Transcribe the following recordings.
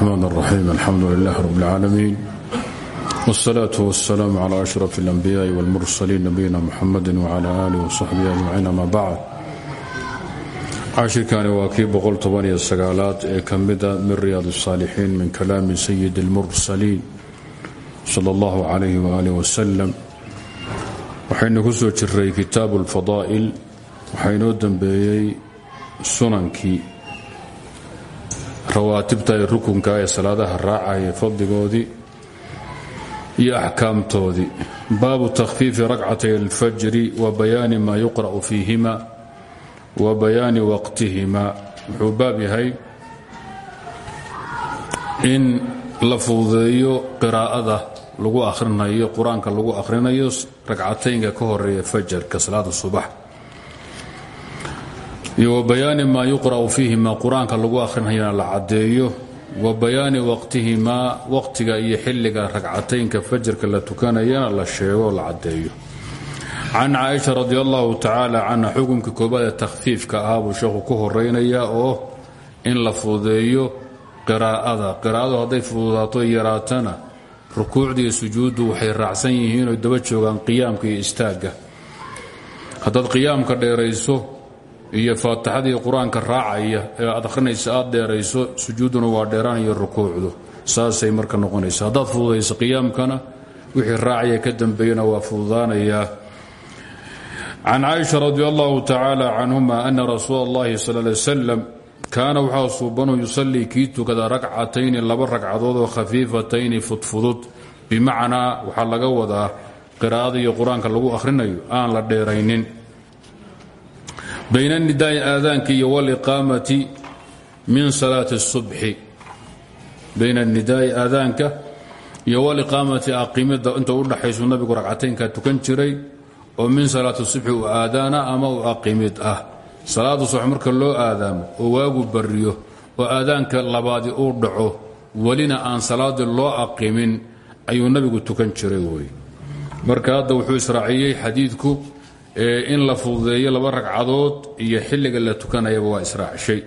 الرحمن الرحيم الحمد لله رب العالمين والصلاة والسلام على أشرف الأنبياء والمرسلين نبينا محمد وعلى آله وصحبه أجمعين ما بعد cashirkani waa kii boqoltobaniyosagaalaad ee ka mida min riyaad الsaalixiin min kalaami sayid اlmursaliin sala اllahu calayh waalih wasalam waxaynu ku soo jiray kitaabu اlfadaa'il waxaa inoo dembeeyey sunankii rawaatibta ee rukunka ee salaadaha raacaya fadligoodii iyo axkaamtoodii baabu takhfiifi rakcatay alfajri wa bayaani ma yuqra'u fiihima wa bayaani waqtihima. Wuxuu baab yahay in la fududeeyo qiraa'ada lagu akhrinayo qur'aanka lagu akhrinayo ragcataynka ka horreeya fajarka salaada subax iyo wa bayaani maa yuqra'u fiihima qur'aanka lagu akhrinayana la caddeeyo. Wa bayaani waqtihimaa waqtiga iyo xilliga ragcataynka fajarka la tukanayana la sheego la caddeeyo. Can caaisha radi allahu tacaala canha xukunka koobaad ee takhfiifka ah sheekhu ku horeynaya oo in la fududeeyo qiraa'ada. Qiraa'adu hadday fududaato yaraatana rukuucda iyo sujuuddu waxay raacsan yihiin oy daba joogaan qiyaamka iyo istaagga haddaad qiyaamka dheerayso iyo faatixadii qur'aanka raacaya ee aad akhrinaysa aad dheerayso sujuudduna waa dheeraanayo rukuucdu. Saasay marka noqonaysa. Haddaad fududayso qiyaamkana wixii raacaya ka dambeeyana waa fududaanayaa can caaisha radi allahu tacaala canhuma ana rasuula اllahi sal lay wslam kaana waxaa suubanu yusallii kii tukada rakcatayni laba ragcadood oo khafiifatayni fudfudud. Bimacnaa waxaa laga wadaa qiraa'ada iyo qur'aanka lagu akhrinayo aan la dheeraynin bayna nidaai aadaanka iyo waliqaamati min salaati subxi bayna nidaai aadaanka iyo waliqaamati aqimida inta udhaxaysu nabigu ragcataynka tukan jiray oo min salaati subxi u aadaana ama u aqimid ah. Salaada subax marka loo aadaamo oo waagu barriyo oo aadaanka labaadi uu dhaco welina aan salaadii loo aqimin ayuu nabigu tukan jiray wey marka hadda wuxuu israaciyey xadiidku in la fududeeyo laba ragcadood iyo xilliga la tukanayaba waa israacshay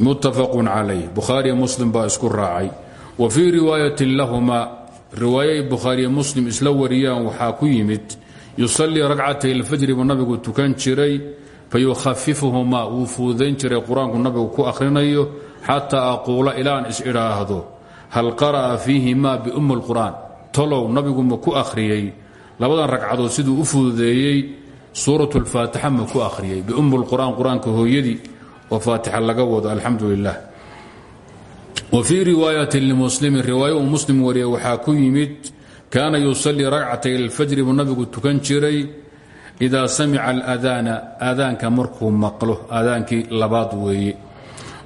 muttafaqun calayh. Bukhaariyo muslim baa isku raacay. Wa fii riwaayatin lahumaa riwaayay bukhaariyo muslim isla wariyaan waxaa ku yimid yusallii rakcatay alfajri buu nabigu tukan jiray fayukhafifuhumaa wuu fududayn jiray qur'aanku nabigu ku akhrinayo xataa aquula ilaan is idhaahdo hal qara'a fiihimaa biummi lqur'aan tolow nabigu ma ku akhriyey labadan ragcadood siduu u fududeeyey suurat lfaatixa ma ku akhriyey. Biummi lqur'aan qur'aanka hooyadii oo faatixa laga wado alxamdu lilah wa fii riwaayatin limuslimin riwaayo uu muslim wariya waxaa ku yimid kaana yusalii rakcatay alfajri buu nabigu tukan jiray idaa samica aladaana aadaanka markuu maqlo aadaankii labaad weeye.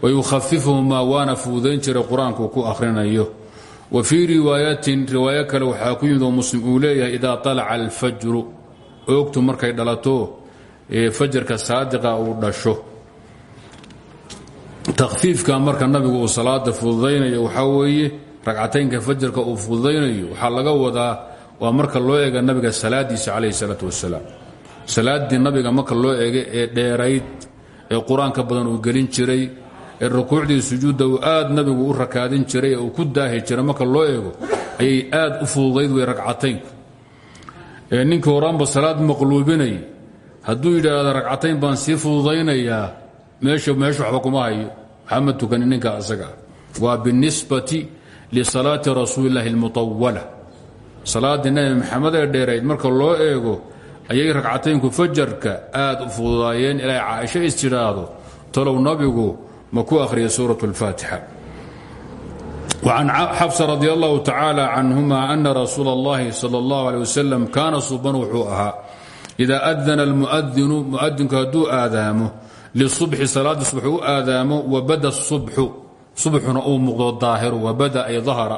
Wayukhafifuhumaa waana fududayn jiray qur'aanku ku akhrinayo wa fii riwaayatin riwaayo kale waxaa ku yimid muslim uu leeyahay idaa alaca alfajru oogtu markay dhalato ee fajarka saadiqa uu dhasho. Takhfiifka marka nabigu uu salaada fududaynayo waxaa weeye ragcataynka fajarka uu fududaynayo waxaa laga wadaa waa marka loo eega nabiga salaadiisa calayhi salaatu wasalaam salaaddii nabiga marka loo eega ee dheerayd ee qur'aanka badan uu gelin jiray ee rukuucdii sujuudda uu aad nabigu u rakaadin jiray ee ku daahi jiray marka loo eego ayay aad u fududayd wey ragcataynku ee ninkii horaanba salaad maqluubinay hadduu yidhaahdo ragcatayn baan sii fududaynayaa meesha meesha waxba kuma hayo. Waxama ninka asaga? Waa binisbati lisalaati rasuuli illaahi almutawala salaaddii nabi ee dheerayd marka loo eego ayay ragcataynku fajarka aad u fududaayeen. Ilaa caaisho is tidhaahdo nabigu ma ku akhriya suurat اlfaatixa وcan xabsa radi allahu tacaala canhuma ana rasuula اllahi salى اllahu alيه wasalam kaana suban wuxuu ahaa ida adana almuadinu muadinku hadduu aadaamo lisubxi salaadii subax u aadaamo wabada subxu subxuna uu muuqdo daahiru wabada ay dahara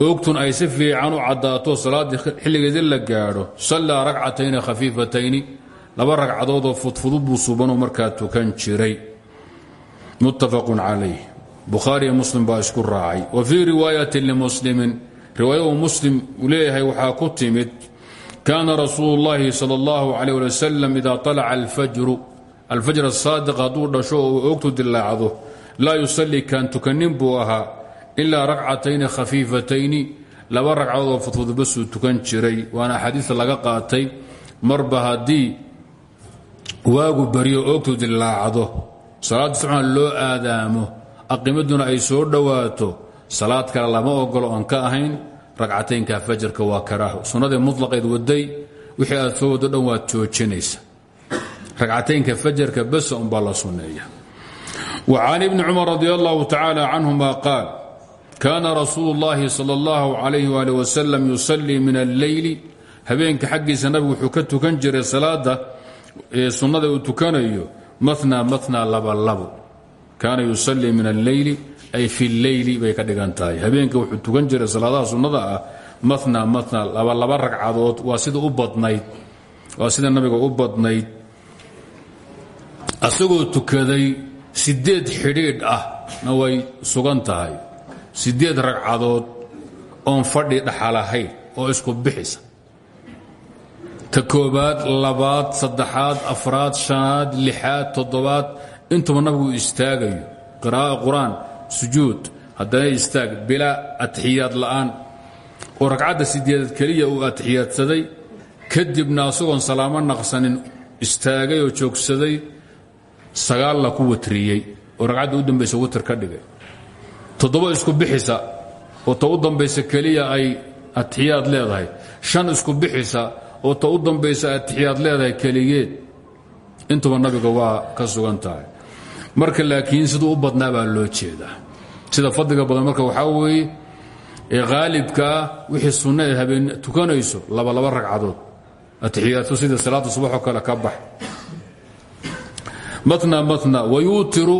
oogtun ay si fiican u caddaato salaaddii xilligeedii la gaadho sallaa rakcatayni khafiifatayni laba ragcadoodoo fudfudud buu subanuu markaa tukan jiray muttafaqun calayh bukhaariyo muslim baa isku raacay. Wa fii riwaayatin limuslimin riwaaya uu muslim uu leeyahay waxaa ku timid kaana rasuulu llaahi sal اllahu calayh ali wasalam ida طalaca alfajru. Alfajr asaadiq hadduu dhasho oo oogtu dilaacdo laa yusallii kaan tukanin buu ahaa ilaa ragcatayni khafiifatayni. Laba ragcadood oo fudfud basuu tukan jiray. Waana axaadiista laga qaatay marba haddii waagu baryo oogtu dillaacdo salaadda subxaan loo aadaamo aqimaduna ay soo dhowaato salaad kale lama ogolo oon ka ahayn ragcataynka fajarka waa karaaho. Sunnadii mutlaqeed waday wixii aad soo wado dhan waad joojinaysa ragcataynka fajarka basa umbaa la sunneeya wa can ibni cumar radi allahu tacaala qaal kaana rasuulu اllahi sal اllahu alayh ali wasalam yusallii min alleyli. Habeenka xaggiisa nabigu wuxuu ka tukan jiray salaada sunnada uu tukanayo mana mana labalabo kaana yusallii min alleyli ay fi lleyli bay ka dhigan tahay. Habeenka wuxuu tukan jiray salaadaha sunnada ah mana mana labalaba ragcadood. Waa sida u badnayd waa sida nabiga u badnayd. Asagoo tukaday sideed xidhiidh ah na way sugan tahay. Sideed ragcadood oon fadhi dhaxalahayn oo isku bixisa ta koobaad labaad saddexaad afraad shanaad lixaad toddobaad intuba nabigu istaagayo. Qiraa'o qur'aan sujuud haddana istaag bilaa atixiyaad la'aan. Oo ragcadda sideedaad keliya uu atixiyaadsaday kadibna asagoon salaamo naqsanin istaagay oo joogsaday sagaalna ku watriyey. Oo ragcadda u dambaysa watr ka dhigay. Toddoba isku bixisa oo ta u dambaysa keliya ay atixiyaad leedahay. Shan isku bixisa oo ta u dambaysa atixiyaad leedahay keligeed intuba nabiga waa ka sugan tahay. Marka laakiin siduu u badnaa baa loo jeedaa. Sida fadliga badan marka waxaa weeye ee haalibkaa wixii sunna ee habeen tukanayso labalaba ragcadood. Atixiyaadku sida salaada subaxoo kale ka matna matna wayuutiru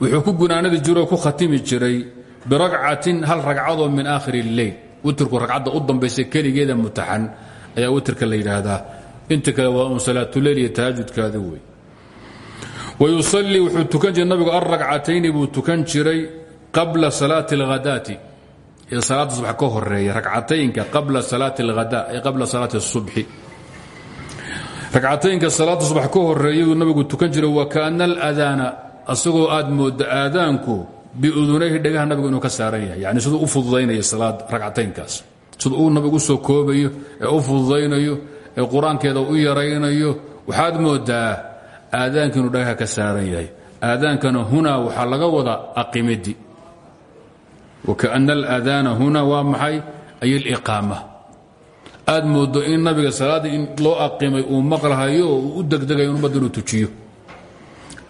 wuxuu ku gunaanadi jiroo ku khatimi jiray biragcatin hal ragcadoo min aakhiri اlleyl witrku ragcadda u dambaysa keligeeda mutaxan ayaa witrka la yidhaahdaa. Inta kale waa un salaatuleyl iyo tahajudkaadi wey wayusalii wuxuu tukan jiray nabigu alragcatayni buu tukan jiray qabla salaati alhadaati ee salaadda subax ka horreeya ragcataynka qabla salaati alhada ay qabla salaati subxi. Ragcataynka salaadda subax ka horeeyaduu nabigu tukan jiray wakaana aladaana asagoo aad mooda aadaanku biudunayhi dhagaha nabigu inuu ka saaran yani siduu u fududaynaya salaad ragcataynkaas siduu uu nabigu u soo koobayo ee u fududaynayo ee qur'aankeeda u yaraynayo waxaad moodaa aadaanka inuu dhagaha ka saaran yahay. Aadaankana hunaa waxaa laga wadaa aqimidi. Wakaana aladaana huna waa maxay? Ay aliqaama. Aad moodo in nabiga salaaddii in loo aqimay uu maqlahayo oo uu u degdegayo ummadda inuu tujiyo.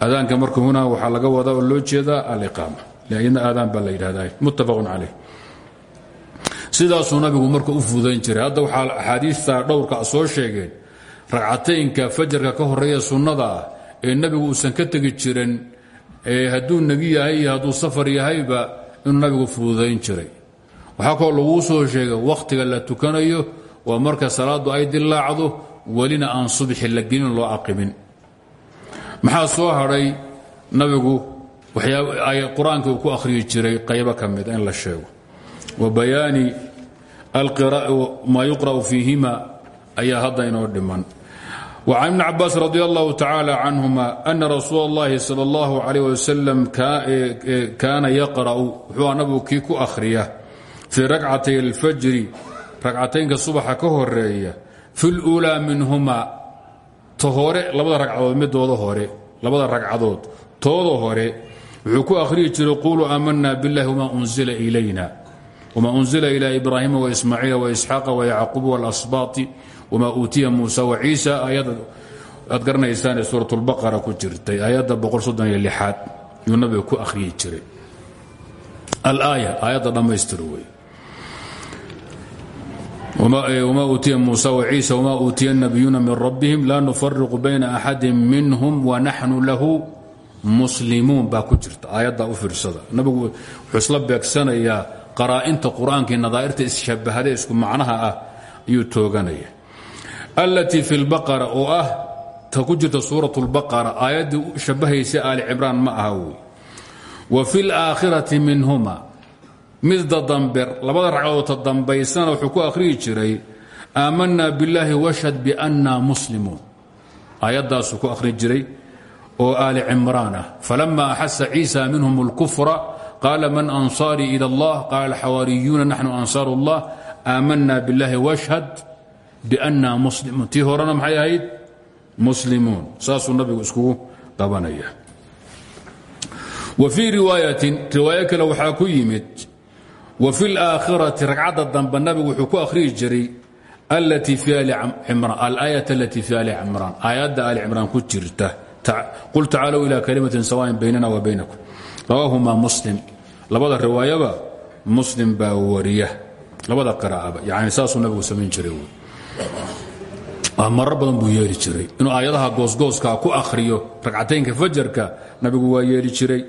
Aadaanka marka hunaa waxaa laga wadaa oo loo jeedaa aliqaama. Iyadna aadaan baa la muttafaqun calayh sidaasuu nabigu marka u fudayn jiray. Hadda waxaa axaadiista dhowrka soo sheegeen ragcataynka fajarka ka horreeya sunnada ah ee nebigu uusan ka tegi jirin hadduu nebi yahay iyo hadduu safar yahayba inuu nabigu fududayn jiray. Waxaa kaloo laguu soo sheegay wakhtiga la tukanayo waa marka salaaddu ay dilaacdo welina aan subxi la gelin loo aqimin maxaa soo hadhay? Nabigu qur'aanka uu ku akhriyi jiray qaybo ka mida in la sheego. Wa maa yuqra'u fiihima ayaa hadda inoo dhiman وcan ibn cabaas radi allahu tacala canهuma ana rasuul اllahi salى اllahu عalيه wasalam kaana yaqra'u wuxuu nabigu kii ku akhriya fii rakcatay اlfajri ragcataynka subaxa ka horeeya fi اlأulaa minhuma ta hore labada ragcadood midooda hore labada ragcadood tooda hore wuxuu ku akhriyi jiray quluu aamana biاllahi wma unzila ilayna wma unzila ilى ibrahima waismaaciila waisxaaqa wayacquub wاlasbaati wma uutiya muusa waciisa aayadda aad garanaysaan ee suurat اlbaqara ku jirtay aayadda aad yuu nabiga ku akhriyi jiray alaaya aayadda dhammaystir wey wma uutiya muusa waciisa wma uutiya nabiyuuna min rabbihim la nufariqu bayna axadi minhum wanaxnu lahu muslimuun baa ku jirta aayadda u fiirsada nabigu wuxuu isla beegsanayaa qaraa'inta qur'aankai nadaa'irta isshabahade isku macnaha ah ayuu tooganaya. Allatii fi lbaqara oo ah ta ku jirta suurat lbaqara shabahaysa aali cimraan ma aha wa fi laakhirati minhuma midda dambe labada ragcadoodta dambaysana wuxuu ku akhriyi jiray aamanaa billaahi washhad biannaa muslimuun. Aayaddaasuu ku akhri jiray oo aali cimraan ah. Falama axasa ciisa minhum اlkufra qaala man ansaarii ilى اllah qaala xawaariyuuna naxnu ansaaru اllah aamana biاllahi washhad biأnna muslimuun tii horena maxay ahayd muslimuun saasuu nabigu iskugu qabanaya wa fii riwaayatin riwaayo kale waxaa ku yimid wa fi اlaakhirati ragcadda dambe nabigu wuxuu ku akhriyi jiray alaayat alatii fi ali cimraan aayadda ali cimraan ku jirta qul tacaalow ila kalimatin sawaain baynana wa baynakum rawaahuma muslim labada riwaayaba muslim baa wariya labada qiraa'aba yani saasuu nabigu samayn jiray marar badan buu yeeli jiray inuu aayadaha goosgooskaa ku akhriyo ragcataynka fajarka nabigu waa yeeli jiray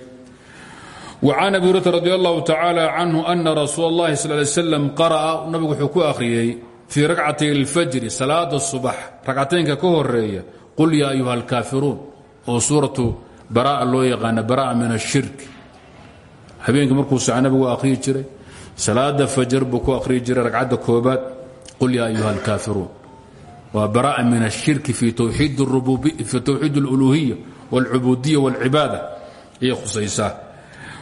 وcan abi hurata radi allahu tacaala canhu ana rasuul اllahi sal ly slam qara'a nabigu wuxuu ku akhriyey fii rakcatay اlfajri salaada subax ragcataynka ka horeeya qul yaa ayuha اlkaafiruun oo suuratu bara'a loo yaqaana bara'a min الshirk habeenkii markuu saca nabigu akhriyi jiray salaada fajr buu ku akhriyi jiray ragcadda koobaad qul yaa ayuha اlkaafiruun waa bara'a min الshirki fi towxiid اluluhiya wاlcubuudiya wاlcibaada ayay khusaysaa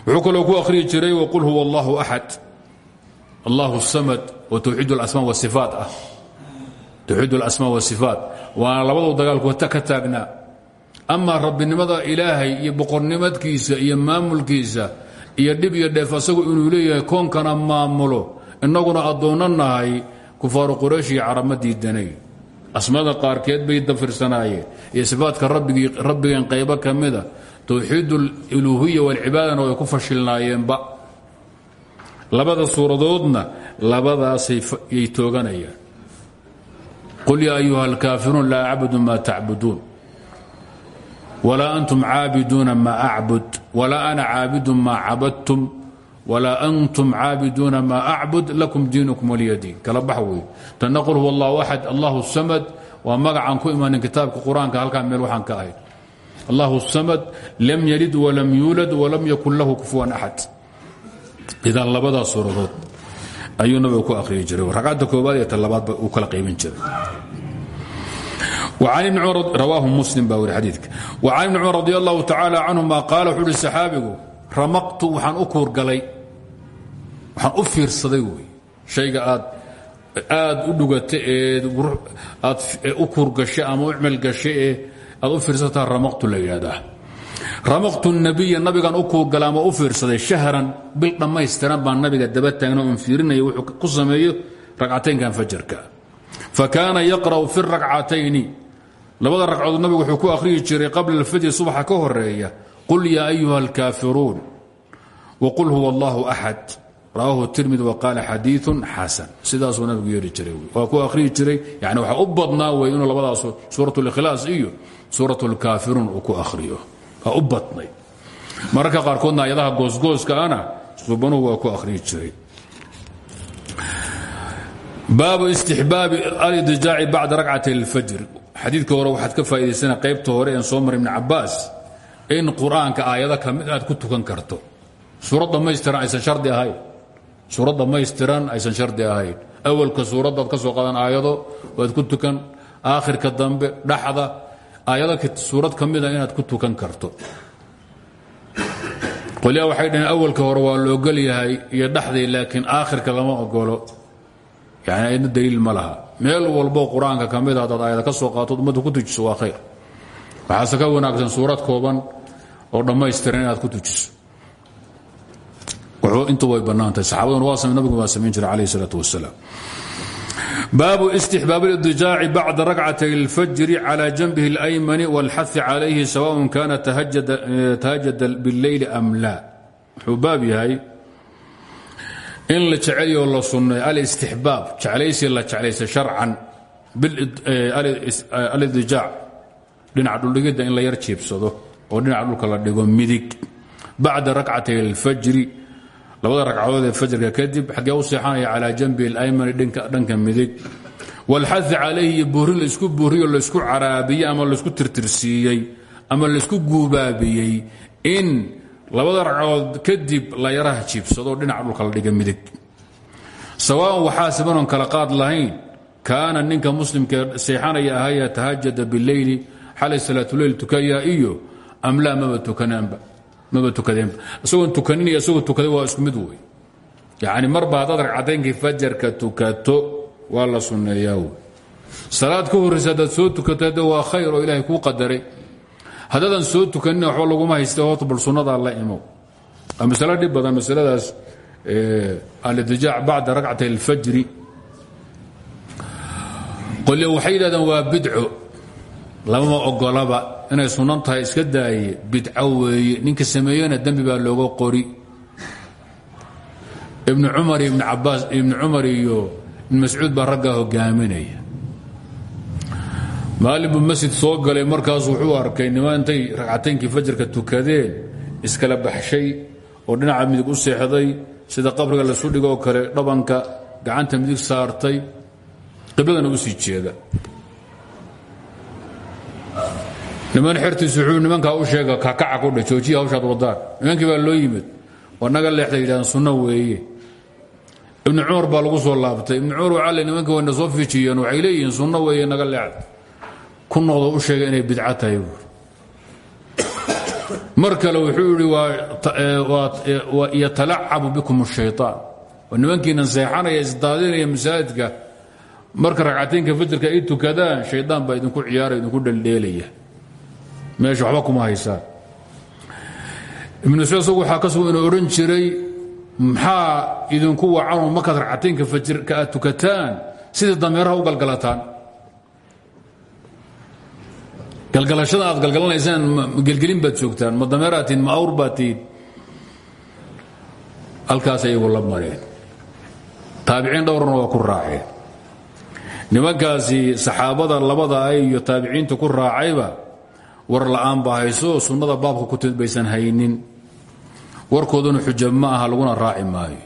wuxuu kaloo ku akhriyi jiray wqul huwa allahu axad allahu samad oo towxiid asma waifaat ah towxiid alasmaa wasifaat waana labadu dagaalku ka taagnaa amaa rabbinimada ilaahay iyo boqornimadkiisa iyo maamulkiisa iyo dhib iyo dheef asagu inuu leeyahay koonkana maamulo. Innaguna addoonno nahay kufaaru quraysh iyo carabma diidanay. Asmada qaarkeed bay dafirsanayeen iyo sifaadka rabbigeen qaybo ka mida towxiid uluhiya walcibaadana way ku fashilnaayeenba. Labada suuradoodna labadaasayay tooganayaan. Qul yaa ayuha alkaafiruun laa acbudu maa tacbuduun walaa antum caabiduuna ma acbud walaa ana caabidu ma cabadtum walaa antum caabiduuna ma acbud lakum diinukum waliya diin. Kala bax wey tanna qul huwa allahu axad allahu samad. Waa magacaan ku imanin kitaabka qur'aanka halkaa meel waxaan ka ahayd allah samad lam yalid walam yuulad walam yakun lahu kufuwan axad idan labadaa suuradood ayuu nabiga ku akhriyi jiray. Ragcadda koobaad iyo talabaadba uu kala qaybin jiray rawaahu muslim baa weri xadiidka. Wacan ibni cumar radi allahu tacaala canhuma qaala wuxuu uhi saxaabigu ramaqtu waxaan u kuurgalay waxaan u fiirsaday aad u dhugata ee aad u kuurgashay ama u cmelgashay ee aad u fiirsataa ramaqtu la ramaqtu nabiya nabigan u kuurgala ama u fiirsaday shahran bil dhammaystiran baan nabiga daba taagna oon fiirinaya wuxuu ku sameeyo ragcataynkan fajarka. Fa kaana yaqra'u fi rakcatayni labada ragcadood nabigu wuxuu ku akhriyi jiray qabla alfajri subaxa ka horreeya qul yaa ayuha alkaafiruun waqul huwa allahu axad rawaahu tirmidi waqaala xadiiun xasan. Sidaasuu nabigu yeeli jiray waa ku akhriyi jiray yani waxaa u badnaa wey inuu labadaas suurat likhlaas iyo suurat lkaafiruun uu ku ahriyo waa u badnay. Mararka qaarkoodna ayadaha goosgooska ana subanuhu waa ku akhriyi jiray. Baabu istixbaabi alidjaaci bacda rakcatay اlfajr xadiidka hore waxaad ka faa'idaysana qaybta hore een soo maray ibn cabaas in qur'aanka aayado ka aad ku tukan karto. Suurad dhammaystiran aysan shardi ahayn. Suurad dhammaystiran aysan shardi ahayn. Awalka suuraddaad ka soo qadan aayado waad ku tukan aakhirka dambe dhaxda aayado suurad ka mida inaad ku tukan karto. Qolyaa waxay dhaheen awalka hore waa la ogol yahay iyo dhaxdii laakiin aakhirka lama ogolo yani ayadna daliil ma meel walbo qur-aanka ka mida hadaad aayada ka soo qaatood ummadda ku tujiso waa khayr waxaase ka wanaagsan suurad kooban oo dhammaystiran inaad ku tujiso intu way bannaantahay saxaabaduna waa same nabigu waa samayn jiray calayh isalaatu wasalaam baabu istixbaab اlidjaaci bacda rakcatay اlfajri cala janbihi اlaymani wاlxahi calayhi sawaء kana tahajada biاlleyli am la wuxuu baab yahay in la jecelyoo la sunneeyo alistixbaab jeclaysi la jeclaysa sharcan eh, eh, alidijaac dhinaca dhuldhigidda in la yar jiibsado oo dhinaca dhulka la dhigo midig. Bacda rakcatay alfajri labada ragcadood ee fajrka kadib xaggee u seexanaya calaa janbi alaymani dhanka midig. Waalxadi calayhi iyo buurin la isku buuriyo laysku caraabiyey ama la isku tirtirsiiyey ama la isku guubaabiyey in labada ragcadood kadib la yaraha jiibsado dhinaca dhulka la dhiga midig. Sawaaءan waxaa sibanon kala qaad lahayn kaana ninka muslimka seexanaya ahaya tahajada bileyli xalay salaatuleyl tukaya iyo am laa maba tukadeenba. Isagoon tukanin iyo isagoo tukaday waa isku mid wey yacni marba haddaad ragcataynkii fajarka tukato waa la sunneeyaa wey salaad ka horraysa haddaad soo tukato waa khayr oo ilaahay kuu qadaray haddaadan soo tukanina waxba laguma haysta horta bal sunnadaa la imow waa masalo dhib badan masaladaas alidijaac bacda ragcatay alfajri. Qolyo waxay yidhahdeen waa bidco. Lamama ogolaba inay sunnan iska daaye bidco weeye. Ninka sameeyena dembi baa looga qori. Ibnu cumar iyo ibn cabaas ibnu cumar iyo ibn mascuud baa raggaa maalin buu masjid soo galay markaas wuxuu arkay nima intay fajarka tukadeen iskala baxshay oo dhinaca midig u seexday sida qabriga lasu dhigo oo kale dhabanka gacanta midig saartay. Qibladana u sii jeeda. Niman xertiisu wuxuu nimankaa u sheega kakaca kudha joojiya hawshaad wadaan. Nimankii baa loo yimid waa naga leexday yidhahdeen sunno weeye. Ibnu cumar baa lagu soo laabtay. Ibnu cumar waxaa le nimankii wayna soo fiijiyeen waxay leeyihiin sunno weeye naga leexda ku noqdo u sheega inay bidco tahay buuri mar kale wuxuu yidhi yatalacabu bikum الshayطaan oo nimankiinan seexanaya isdaadinaya masaajidka marka ragcataynka fajarka ay tukadaan shaydaan baa idinku ciyaaraya idinku dheldheelaya meesha waxba kuma haysaan ibnu mascuud isagu waxaa ka sugan inuu odhan jiray maxaa idinku wacanoo markaad ragcataynka fajirka aad tukataan sidai dameeraha u galgalataan galgalashada aad galgalanaysaan gelgelin baad joogtaan ma dameeraad tihin ma awr baad tihin halkaas ku raaceen. Nimankaasi saxaabada labada ay iyo taabiciinta ku raacayba war la'aan baa hayso sunnada baabka ku timid baysan haynin. Warkooduna xuja ma aha raaci maayo.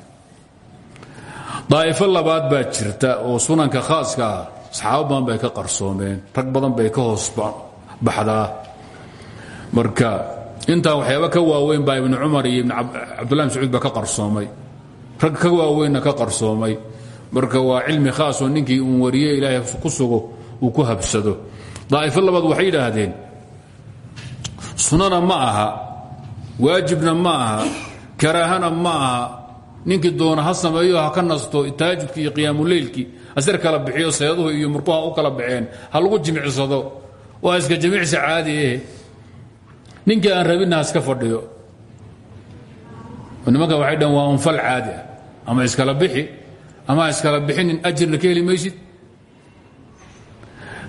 Daa'ifo labaad baa jirta oo sunanka khaaska ah saxaabo bay ka qarsoomeen rag badan bay ka hoos baxdaa marka intaa waxyaaba ka waaweyn baa ibnu cumar iyo ibn cabdullahi mascuud baa ka qarsoomay. Rag ka waaweynna ka qarsoomay. Marka waa cilmi khaas oo ninkii uun wariye ilaahay ku sugo uu ku habsado. Daa'ifo labaad waxay yidhaahdeen sunana ma waajibna ma aha karaahana ma ninkii doona ha sameeyo ha ka nasto taajudkii iyo qiyaamuleylkii asir kala bixiyo seeduhu iyo murquha u kala baxeen ha lagu jimicsado waa iska jimicsi caadi eh. Ninkii aan rabinna ha iska fadhiyo. Nimanka waxay dhan waa unfal caadi ah. Ama iskala bixi. Ama iskala bixinin ajirna ka heli maysid.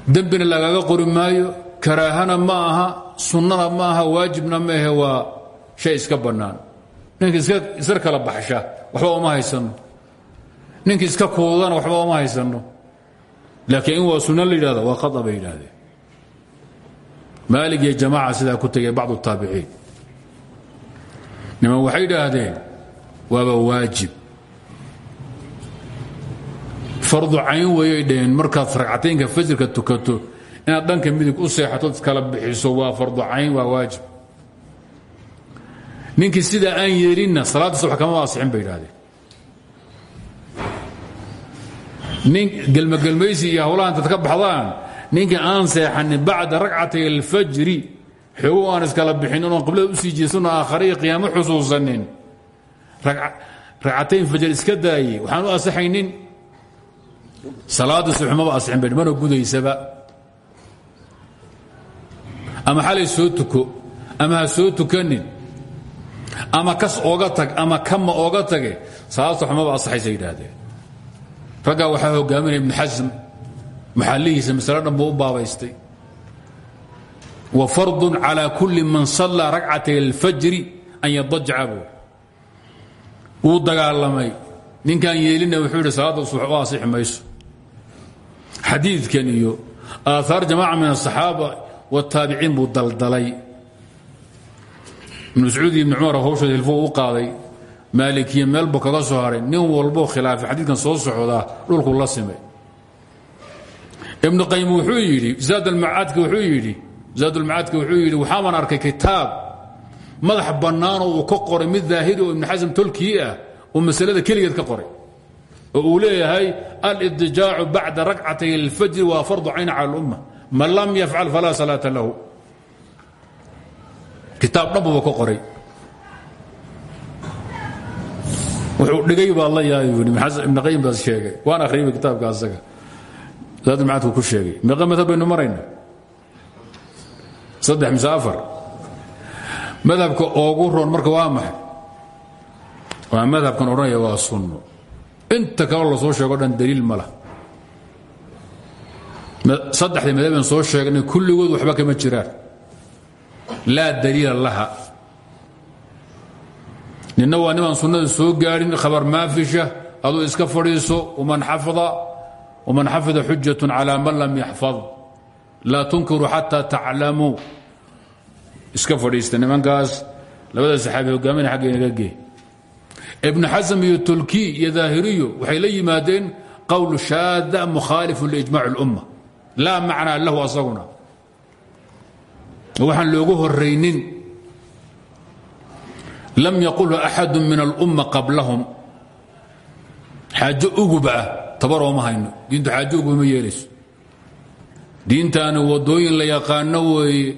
Dembina lagaga qori maayo karaahana ma aha sunnana ma aha waajibna ma ahe waa shay iska bannaan. Ninka iska kala baxsha waxba uma haysano ninka iska kuudana waxba uma haysano laakiin in waa sunno la yidhahdo waa khata bay yidhaahdeen maalig iyo jamaaca sidaa ku tegay bacdu taabiciin niman waxay idhaahdeen waaba waajib. Fardu cayn wayay dhaheen markaad ragcataynka fajirka tukato inaad dhanka midig u seexatood iskala bixiso waa fardu cayn waa waajib. Ninkii sidaa aan yeelinna salaaddiisa wax kama asixin bay idhahdeen nin gelmogelmaysi iyo hawlaha intaad ka baxdaan ninkii aan seexanin bacda ragcatay alfajri. Xoogo aan iskala bixinin oon qiblada u sii jeesanno aakhariya qiyaamo xusuusanin. Ragcatayn fajr iska daayey waxaan u asixaynin. Salaaddiisu xumaba asixin bay mana gudaysaba. Ama xalay soo ama ha ama kas ooga tag ama kama ooga tage salaadta xumaba asaxaysa yidhaahdeen raggaa waxaa hogaaminaya ibnu xasm maxaalihiisa masalo dhan buu u baabaystay. Wa fardun calaa kulli man sallaa ragcatay alfajri an yadajaca buu. Wuu dagaalamay. Ninkan yeelina wuxuu yidhi salaadda subax u ansixi mayso. Xadiidkan iyo aaaar jamaaca min asaxaaba wataabiciin buu daldalay. Ibnu sacuud iyo ibni cumar hawshooda hilfuu qaaday maalikiya meelbu kaga soo haray. Nin walboo khilaafay xadiidkan soo socdaa dhulkuu la simay ibnu qayim wuxuu yidhi zaadmacaadka wuxuu yidhi zaadulmacaadka wuxuu yidhi waxaaban arkay kitaab madax bannaanoo uu ka qoray mid daahiri oo ibnu xasm tolkii ah oo masalada keligeed ka qoray. Oo uu leeyahay alidijaacu bacda rakcatay اlfajri waa fardu cayn cala اlumma man lam yafcal falaa salaata lahu. Kitaab dhanbuba ka qoray. Wuxuu dhigay baad la yaay ibn qayim baad sheegay. Waan akhriyay kitaabka asaga zaad macadku ku sheegay meeqa madhab baynu marayna saddex mise afar madhabka oogu roon marka waa maxay waa madhabkan odhanaya waa sunno inta kaloo la soo sheego dhan daliil ma lah saddexdii madhaban soo sheegnay kulligood waxba kama jiraan laa daliila laha ninna waa nimaan sunnada soo gaadhin khabar maafisha aduu iska fadhiiso man waman xafida xujat calى man lam yaxfad laa tunkiru xataa taclamuu iska fadhiista nimankaas labada saxaabi hogaamin agga inaga gee. Ibnu xasm iyo tulki iyo daahiriyo waxay la yimaadeen qowl shaada mukhaalifu liijmac اlumma laa macnaa lahu asaguna. Waxaan loogu horaynin lam yaqulhu axadu min alumma qablahum. Xaajo uguba ah tabarooma hayno diintu xaajo uguba ma yeelayso diintaani wadooyin la yaqaano weeye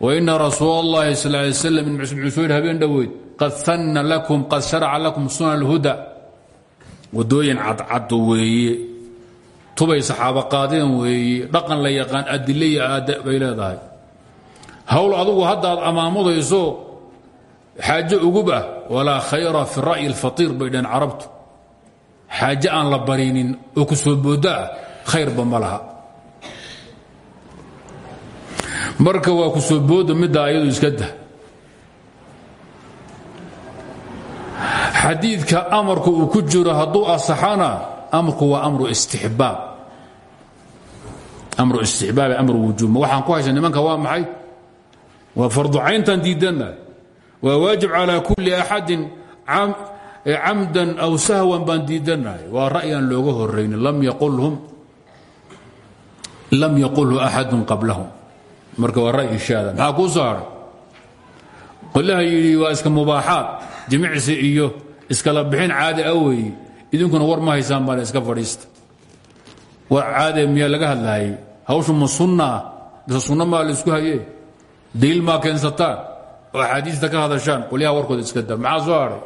waina rasuul اllahi sal lay slam muxuu soo yidhi habeen dhoweyd qad sanna lakum qad sharaca lakum sunan اlhuda wadooyin cadcaddo weeye tubay saxaabo qaadeen weeye dhaqan la yaqaan adile iyo aada bay leedahay hawl adugu haddaad amaamudayso xaajo ugub ah walaa khayra fi ra'yi اlfatiir bay dhaheen carabtu xaaje aan la barinin oo ku soo boodo ah khayrba marka waa ku soo booda midda ayadu iska dah. Xadiidka amarku uu ku jiro hadduu asaxana amarku waa amru istixbaab. Amru istixbaab amru wujuub. Waxaan ku haysa nimanka waa maxay? Waa fardu cayntan diidannahay waa waajib calى kuli axadin camdan aw sahwan baan diidannahay waa ra'yaan looga horaynin lam yaqulhu axadu qablahum. Marka waa ra'yi shaada maxaa kuu soo haray? Qolaha yidhi waa iska mubaaxaad. Jimicsi iyo iskala bixin caadi a weeye idinkuna war ma haysaan baan iska fadhiista. War caade miyaa laga hadlaayay hawshu ma sunnaah mise sunna maa la isku hayee? Daliil maa keensataan oo axaadiista ka hadashaan. Qolyaha warkooda iska da maxaa soo haray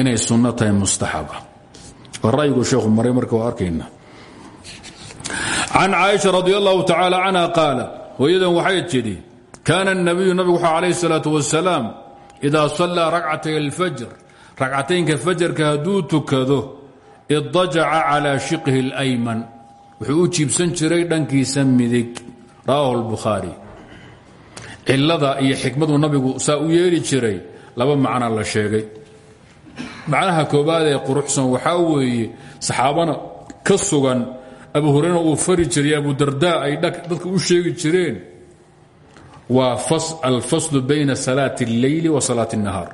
inay sunno tahay mustaxaba waa ra'yigu sheekhu maray marka waa arkayna can caaisha radi allahu tacaala canha qaala hooyadan waxay tidhi kaana الnabiyu nabigu wuxuu calayh الsalaaة wasalaam idaa sallaa rakcatay اlfajr ragcataynka fajarka hadduu tukado idajaca calىa shiqhi اlayman wuxuu u jiibsan jiray dhankiisa midig rawaahu اlbukhaari cilada iyo xikmadu nabigu saa u yeeli jiray laba macna la sheegay macnaha koobaad ee quruxsan waxaa weeye saxaabana ka sugan abu hurayra uu fari jiray abu dardaa ay dadka u sheegi jireen waa alfaslu bayna salaati اlleyli wa salaati الnahaar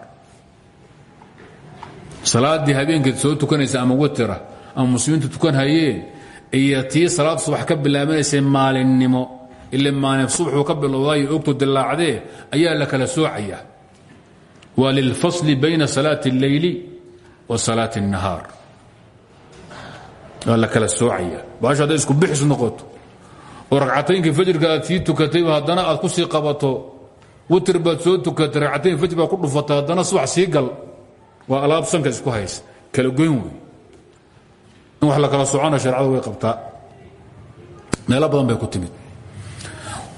salaaddii habeenkeed soo tukanaysa ama watira ama muslimiintu tukan hayeen iyo tii salaad subax ka bilaabanaysay maalinnimo ila maalin subaxuu ka bilowdayo ogtu dilaacdee ayaa la kala soocaya waa lilfasli bayna salaati اlleyli wa salaati الnahaar waa la kala soocaya. Baasha hadday isku bixis noqoto oo ragcataynkii fajrka aad sii tukatayba haddana aad ku sii qabato witr baad soo tukatay ragcatayn fajr baad ku dhufatay haddana subax sii gal waa alaab sanka isku haysa. Kala goyn wey wax la kala socona sharecada way qabtaa. Meelo badan bay ku timid.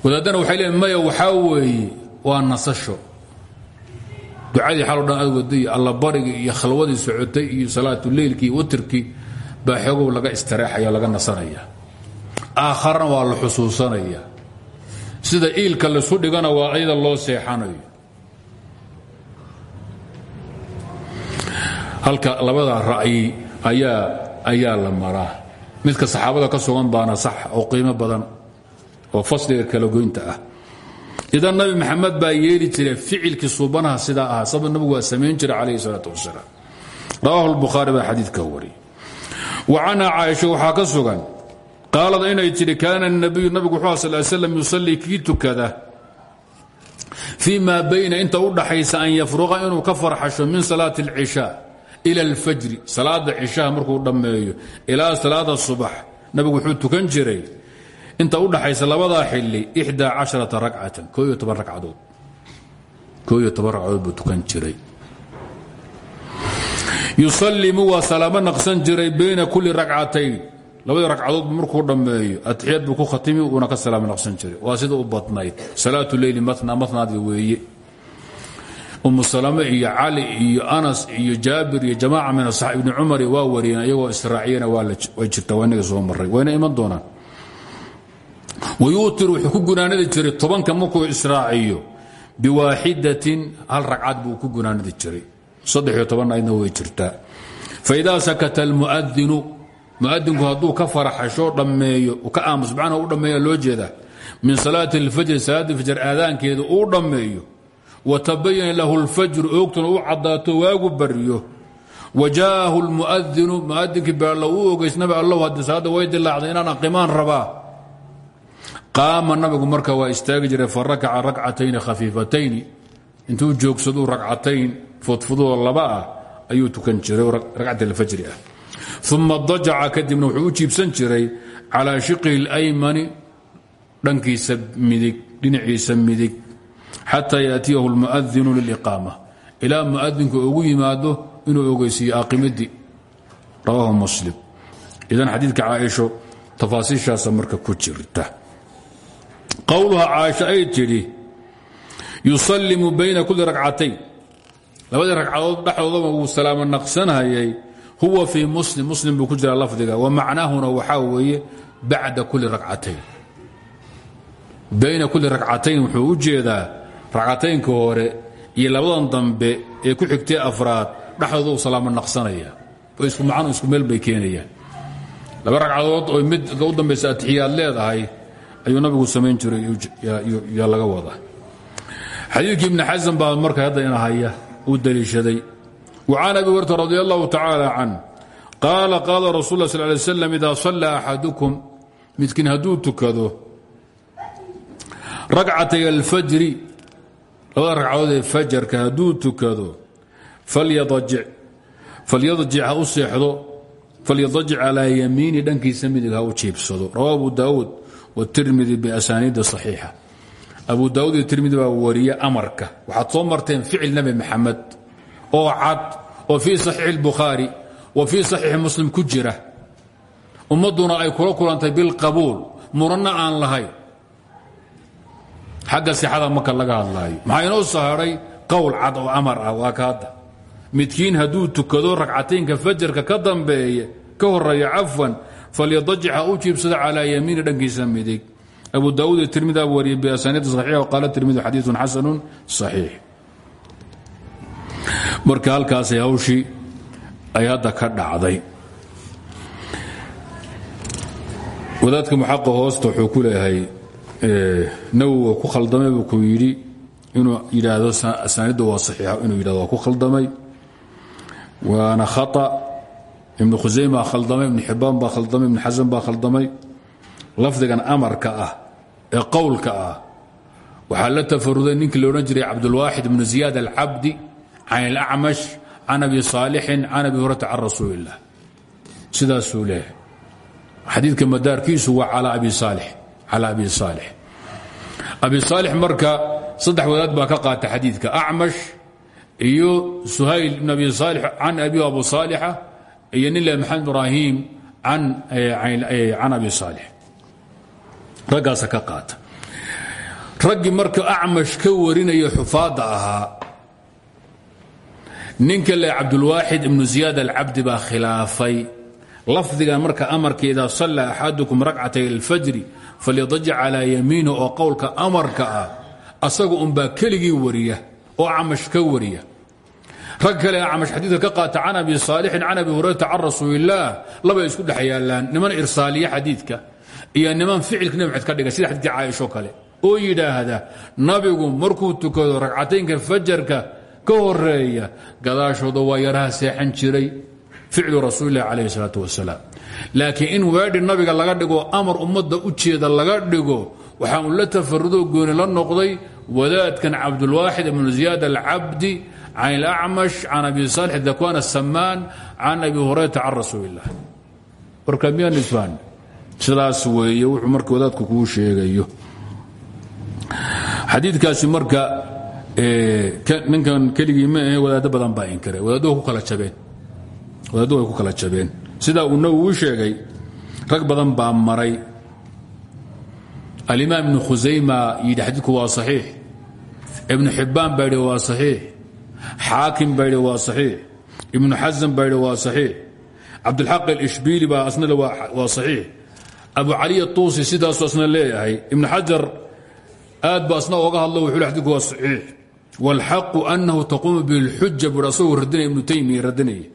Wadaaddana waxay leeyiin maya waxaa weeye waa nasasho ducadii xaloo dhan aad waday allabarigii iyo khalwadii socotay iyo salaatuleylkii iyo witrkii baa xoogow laga istareexaya laga nasanaya. Aakharna waa la xusuusanaya. Sida iilka laisu dhigana waa ayada loo seexanayo. Halka labada ra'yi ayaa ayaa la maraa. Midka saxaabada ka sugan baana sax oo qiimo badan oo fasliga kala goynta ah idan nabi maxamed baa yeeli jiray ficilkii suubanaha sidaa ahaa sabab nabigu waa samayn jiray calayhi salaatu wasalaam rawaahu lbukhaari baa xadiidka wariyey wa canha caaisha waxaa ka sugan qaalad inay tidhi kaana nabiyu nabigu wuxuu sal slam yusallii kii bayna inta u dhaxaysa an yafruqa inuu ka farxasho min salaati اlcishaa ila alfajri. Salaada cishaha markuu dhammeeyo ilaa salaada subax nabigu wuxuu tukan jiray inta u dhaxaysa labadaa xili ixdaa casharata racatan koo iyo toban buu tukan jiray. Yusalimu waa salaamo naqsan jiray bayna kuli racatayn labadii ragcadood markuu dhammeeyo atixyaad buu ku khatimi uuna ka salaamo naqsan jiray. Waa sida u badnayd. Salaatu leyli matna matnaadi weeye. Umu salame iyo cali iyo anas iyo jaabir iyo jamaaca min ibni cumari waa wariyeen iyagoo israaciyana way jirtaa waa inaga soo maray wayna iman doonaan wayuutir wuxuu ku gunaanadi jiray tobanka markuu israaciyo biwaaxidatin hal ragcad buu ku gunaanadi jiray saddexiyo tobanna aydna way jirtaa faidaa sakata almuadinu muadinku hadduu ka faraxasho dhammeeyo ka aamus macnaha u dhammeeya loo jeedaa min salaati alfajri salaadii fajr aadaankeeda uu dhammeeyo watabayana lahu lfajru oogtuna u caddaato waagu baryo wa jaa'ahu lmuadinu muadinkii beerla uu ogeysnaba allow haddii salaadda way dilaacday inaan aqimaan rabaa qaama nabigu marka waa istaagi jiray fa rakaca rakcatayni khafiifatayni intuu joogsaduu ragcatayn fudfudoo laba ah ayuu tukan jiray ragcat alfajri ah. Uma dajaca kadibna wuxuu u jiibsan jiray calaa shiqihi اlaymani dhankiisa midig dhinaciisa midig xataa yaatiyahu lmuadinu liliqaama. Ilaa muadinku ugu yimaado inuu ogeysiiyo aqimadii rawaahu muslim. Idan xadiidka caaisho tafaasiishaasa marka ku jirta qowluha caaisha ay tidhi yusalimu bayna kuli ragcatayn labadii ragcadood dhexdoodaba wuu salaamo naqsanhayay huwa fii muslim muslim buu ku jiraa lafdiga wa macnaahuna waxaa weeye bacda kuli racatayn bayna kuli ragcatayn wuxuu u jeedaa ragcataynka hore iyo labadan dambe ee ku xigtay afraad dhexdooda uu salaamo naqsanaya. Oo isku macnu isku meel bay keenayaan. Laba ragcadood oo mid u dambaysa atixiyaad leedahay ayuu nabigu samayn jiray yaa laga wadaa. Xadiidkii ibni xasan baa marka hadda ina haya uu daliishaday. وcan abi hurata radi allahu tacaala can qaala qaala rasul la sl lay slam ida sallaa axadukum midkiin hadduu tukado ragcatay alfajri labada ragcadood ee fajarka tukado falyadajic ha u seexdo falyadajic calaa yamiini dhankiisa u jiibsado. Rawa abu wtirmidi biasaniida صaxiixa abu daawud iyo tirmidi baa wariye amarka waxaad soo marteen ficil nebi maxamed oo cad oo fii saxiix اlbukhaari wa fii saxiixi muslim ku jira ummadduna ay kula kulantay bilqabuul muranna aan lahayn xagga sixada marka laga hadlaayo maxaa inoo saharay qowl cad oo amar ah waa ka hadda tukado ragcataynka fajarka ka dambeeye ka horreeya cafwan falyadajic ha u jiibsado calaa yamiini dhankiisa midig abu daawud iyo tirmidi a wariyey biasaniid saxiixa qaala tirmidi xadiiun xasanu saxiix marka halkaasay hawshii ay wadaadka muxaqa hoosta wuxuu ku leeyahay nawowi ku khaldamay buu ku yidhi inuu yidhaahdo asaaniddu waa saxiixa inuu yidhahdo waa ku khaldamay waana khata ibnu khusayma khaldamay ibnu xibbaan baa khaldamay ibnu xasan baa khaldamay. Lafdigan amarka ah ee qowlka ah waxaa la tafaruday ninkii la odhan jiray cabdulwaaxid ibnu ziyaad alcabdi can ilacmash can abi saalixin can abi hurata can rasuuli illah sidaasuu leeyahay. Xadiidka madaarkiisu waa calaa abi saalix calaa abi saalix. Abi saalix marka saddex wadaad baa ka qaata xadiidka. Acmash iyo suhayl ibn abi saalix can abi abu saalixa iyo nin le maxamed ibraahim can abi saalix. Raggaasa ka qaata. Raggii marka acmash ka warinaya xufaadda ahaa ninka le cabdulwaaxid ibnu ziyaad alcabdi baa khilaafay. Lafdigan marka amarka idaa sallaa axadukum rakcatay alfajri falyadajic calaa yamiini oo qowlka amarka ah asaga unbaa wariya oo acmash ka wariya rag kale acmash xadiidka ka qaata can abi saalixin can abi hurayrata can rasuulillaah labay isku dhex yaallaan. Niman irsaaliya xadiidka iyo niman ficilka nebi ka dhiga sida xadiidkii caaisho kale oo yidhaahda nabigu markuu tukado ragcataynka fajarka ka horreeya gadaashooda waa yaraha seexan jiray ficlu rasuulilah calayhi salaatu wasalaam. Laakiin in weedhi nabiga laga dhigo amar ummadda u jeeda laga dhigo waxaa un la tafarudoo gooni la noqday wadaadkan cabdulwaaxid ibnu ziyaad alcabdi can ilacmash can abi saalix dakwan asamaan can abi hurayrata can rasuuli illah warka miyaan isfaan sidaas weeye wuxuu marka wadaadku kuu sheegayo xadiidkaasi marka ninkan keligii ma ahe wadaaddo badan baa inkira wadaadduhu ku kala jabeen wadaadduhu ay ku kala jabeen sidaa uu nabigu u sheegay rag badan baa maray alimaam ibnu khusayma yidhi xadiidku waa saxiix ibnu xibbaan baa yidhi waa saxiix xaakim baa yidhi waa saxiix ibnu xasan baa yidhi waa saxiix cabdilxaq alishbiili baa asnada waa saxiix abu cali atuusi sidaasu asna leeyahay. Ibnu xajar aad ba asna oga hadlo wuxuu adidku waa saxiix wاlxaqu anahu taquumu bilxuja bur asagoo radinaya ibnu taymiya radinaya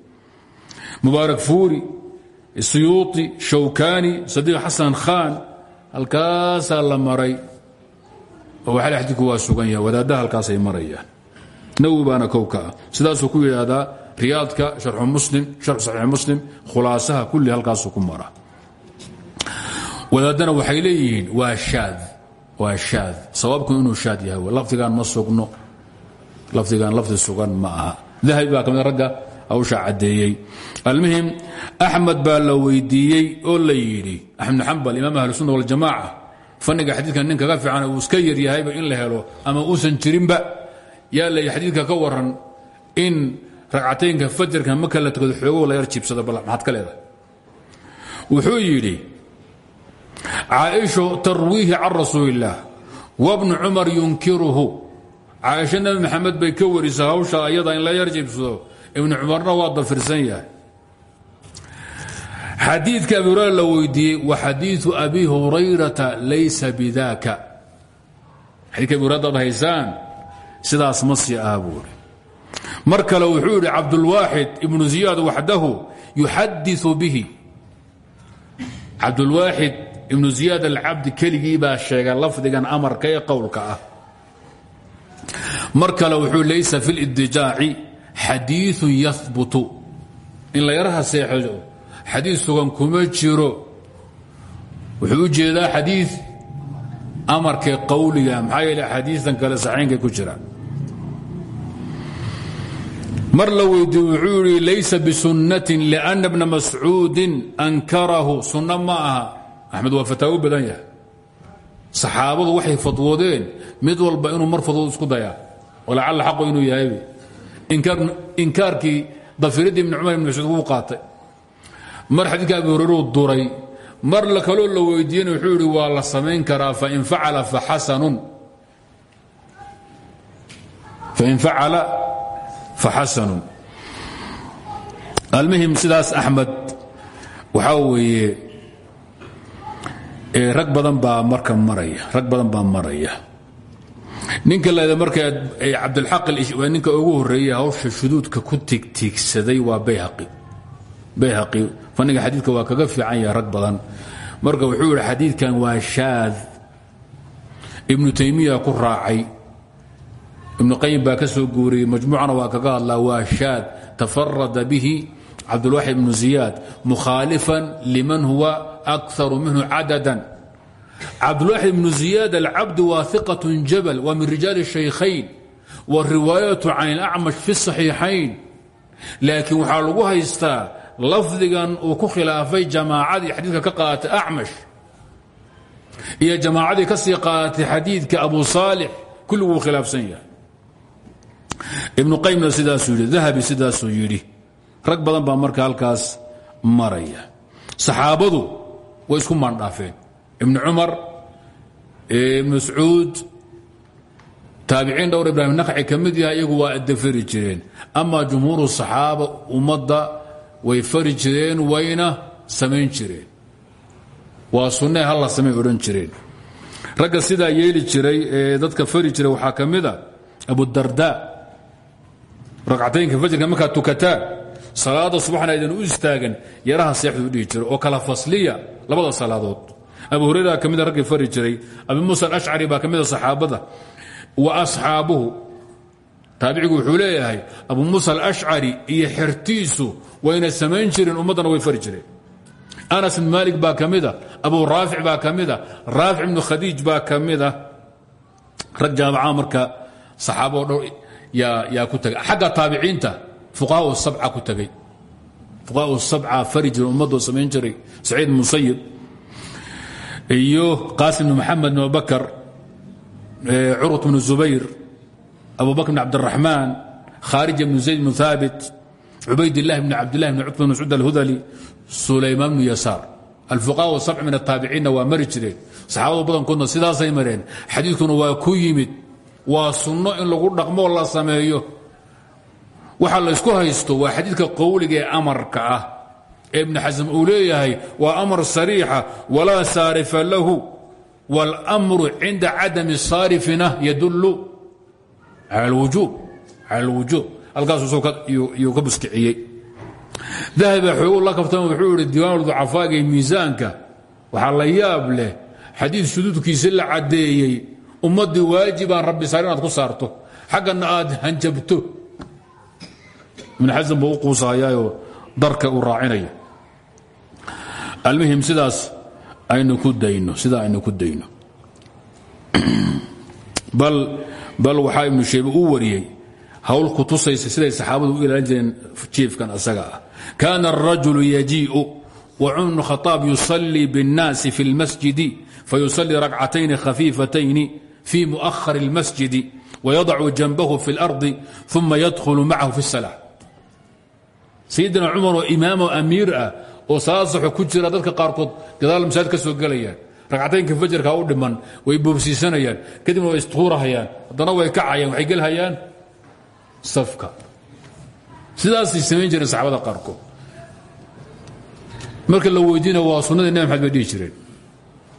mubaarak fuuri siyuuطi shawkani sadiiq xasan khan halkaasaa la maray. Oo waxal xadidku waa sugan yaha wadaaddaha halkaasay marayaan nawowi baana kow ka ah sidaasuu ku yidhaahdaa riyaadka sharxu muslim sharxu saxiix muslim khulaasaha kulli halkaasuu ku mara wadaaddana waxay leeyihiin waa shaad waa shaad sababku inuu shaad yahay lafdigaan ma sugno lafdigaan lafdi sugan ma aha dahabi baa ka mid ragga hawsha caddeeyey almuhim axmed baa la weydiiyey oo la yidhi axmed xambal imaam ahlusunna waljamaaca fanniga xadiidkan nin kaga fiican uu iska yaryahayba in la helo ama uusan jirinba yaa la xadiidka ka waran in ragcataynka fajarka marka la tukado xoogo la yar jiibsado bal maxaad ka leedahay. Wuxuu yidhi caaisho tarwiihi can rasuuli illaah wabnu cumar yunkiruhu. Caaisho nebi maxamed bay ka warisa hawsha ayada in la yar jiibsado ibnu cumarna waa dafirsan yahay. Xadiidka abi hurayra la weydiiyey wa xadiiu abi hurayrata laysa bidaka xadidka abi sidaas ma sii aha buuri mar kale wuxuu yidhi cabdulwaaxid ibnu ziyaad waxdahu yuxadiu bihi. Cabdulwaaxid ibnu ziyaad alcabdi keligii baa sheega lafdigan amarka ee qowlka ah. Mar kale wuxuu laysa fi lidijaaci xadiiun yahbutu in la yaraha seexdo xadii sugan kuma jiro. Wuxuu jeedaa xadii amarkee qowliga maxaa yeele xadiian kale saxaynkay ku jira mar la weydiiye wuxuu yidhi laysa bisunnatin liأnna bna mascuudin ankarahu. Sunno ma aha. Axmed waa fataawo badan yahay. Saxaabadu waxay fadwoodeen mid walba inuu mar fadwood isku dayaa walacalla xaqu inuu yahay inkaarkii dafiradii ibn cumar ibn mascuud wuu qaatay. Mar xadiidka abi hureruu duray mar kaloo la weydiiyena wuxuu yidhi waa la samayn karaa fain facala faxasanun fain facala faxasanun almuhim sidaas axmed waxaa weeye rag badan baa marka maraya rag badan baa maraya. Ninka leda marka cabdilxaq ninka ugu horeeyey hawsha shuduudka ku tigtiigsaday waa bayhaqi. Bayhaqi fanniga xadiidka waa kaga fiican yahay rag badan. Marka wuxuu yidhi xadiidkan waa shaad ibnu taymiya ku raacay ibnu qayim baa ka soo guuriyey majmuucana waa kaga hadlaa waa shaad tafarada bihi cabdulwaxid ibnu ziyaad mukhaalifan liman huwa akaru minhu cadadan. Cabdulwaxid ibnu ziyaad alcabdi waa iqat jabal waa min rijaali shaykhayn wariwaayatu can ilacmash fi saxiixayn. Laakiin waxaa lagu haystaa lafdigan uu ku khilaafay jamaacadii xadiidka ka qaadatay acmash iyo jamaacadii ka sii qaadatay xadiidka abu saalix kulligu wuu khilaafsan yahay ibnu qaymna sidaasuu yidhi dahabi sidaasuu yidhi. Rag badan baa marka halkaas maraya. Saxaabadu way isku maandhaafeen. Ibnu cumar ibnu mascuud taabiciin dhowr ibraahim naqci ka mid yaha iyagu waa adafari jireen. Amaa jumhuuru saxaaba ummadda way fari jireen wayna samayn jireen. Waa sunne halla samay odhan jireen. Ragga sidaa yeeli jiray ee dadka fari jiray waxaa ka mid a ragcataynka fajrka markaad tukataan salaada subaxna aydan u istaagan yaraha seexdu dhihi jiro oo kala fasliya labada salaadood. Abu hurayra ka mida raggii fari jiray abi muusa alashcari baa ka mida saxaabada wa asxaabuhu. Taabicigu wuxuu leeyahay abu muusa alashcari iyo xertiisu wayna samayn jireen ummaddana way fari jireen. Anas ibn maalik baa ka mida abu raafic baa ka mida raafic ibnu khadiij baa ka mida rag jaamaca marka saxaabo dhowr yaa ku tagay. Xagga taabiciinta fuqahaa sabca ku tagay. Fuqahaa sabca fari ummaddoo samayn jiray saciid musayib iyo qaasim bn maxamed bn abubakr curwat bn zubayr abu bakr bn cabdiraxmaan khaarija bn zayd bn haabit cubaydillahi bn cabdillahi bn cutba bn mascuud alhudali sulaymaan bnu yasaar. Alfuqaha sabc min ataabiciinna waa mari jireen. Saxaabadu badankoodna sidaasay mareen. Xadiidkuna waa waa sunno in lagu dhaqmoo la sameeyo. Waxa la ysku haysto waa xadiidka qowliga ee amarka ah. Ee ibn xasm uu leeyahay waa amar sariixa walaa saarifa lahu wاlmru cinda cadami saarifina yadulu cala اlwujuub halkaasuu ka buskiciyey. Dahaba xoogu la kabtama wuxuu ihi diiwaan ducafaaga iyo miisaanka. Waxaa la yaab leh xadiid shuduudkiisa la caddeeyey ummaddii waajibaan rabbi saar inaad ku saarto. Xaggana aad hanjabto. Ibn xasan buu u darka uu raacinaya almuhim sidaas aynu ku dayno sidaa aynu ku dayno. Bal waxaa ibnu shaybe uu wariyey hawl ku tusaysa siday saxaabadu u ilaalin jireen jiifkan asaga ah. Kaana arajulu yajii'u wa cumar bn khaaab yusallii biاnnaasi fi اlmasjidi fi muؤhar اlmasjidi wayadacu janbahu fi اlardi uma yadkhulu macahu fi الsalaa sayidina cumar oo imaamoo amiir ah oo salaad saxo ku jira dadka qaarkood gadaal masaajid ka soo gelayaan ragcataynka fajarka u dhiman way boobsiisanayaan kadibna way istuurahayaan haddana way kacayaan waxay gelhayaan safka sidaasay samayn jireen saxaabada qaarkood marka la weydiina waa sunnadii nebi maxamed bay dhihi jireen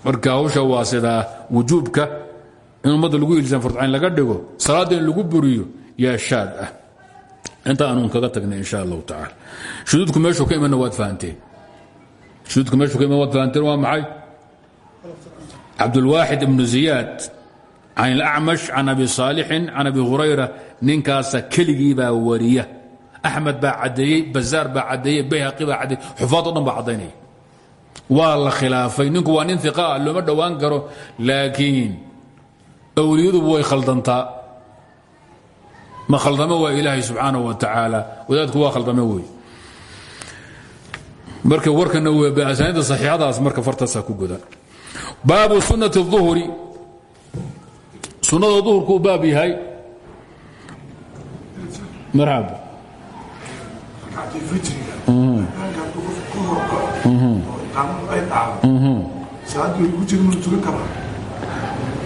marka hawsha waa sidaa wujuubka in ummadda lagu ilsaan farducayn laga dhigo salaadda in lagu buriyo yaa shaad ah. Inta aanun kaga tagnay insha allahu tacaala. Shuduudku meeshuu ka imanna waad fahanteen. Shuduudku meeshuu ka iman waad fahanteen waa maxay? Cabdulwaaxid ibnu ziyaad can ilacmash can abi saalixin can abi hurayra ninkaasa keligii baa wariya. Axmed baa caddeeyey bazaar baa caddeeyey bayhaqi baa caddeeyey xufaadoo dhan baa caddaynaya. Waa la khilaafay ninku waa nin iqa looma dhowaan karo laakiin awliyadubu way khaldantaa ma khaldamo waa ilaahay subxaanaه wa tacaala wadaadku waa khaldamo wey marka warkana asaaniidda saxiixadaas marka fartaasaa ku godan baabu sunati الظuhri sunnada duhurku u baab yahay marxaba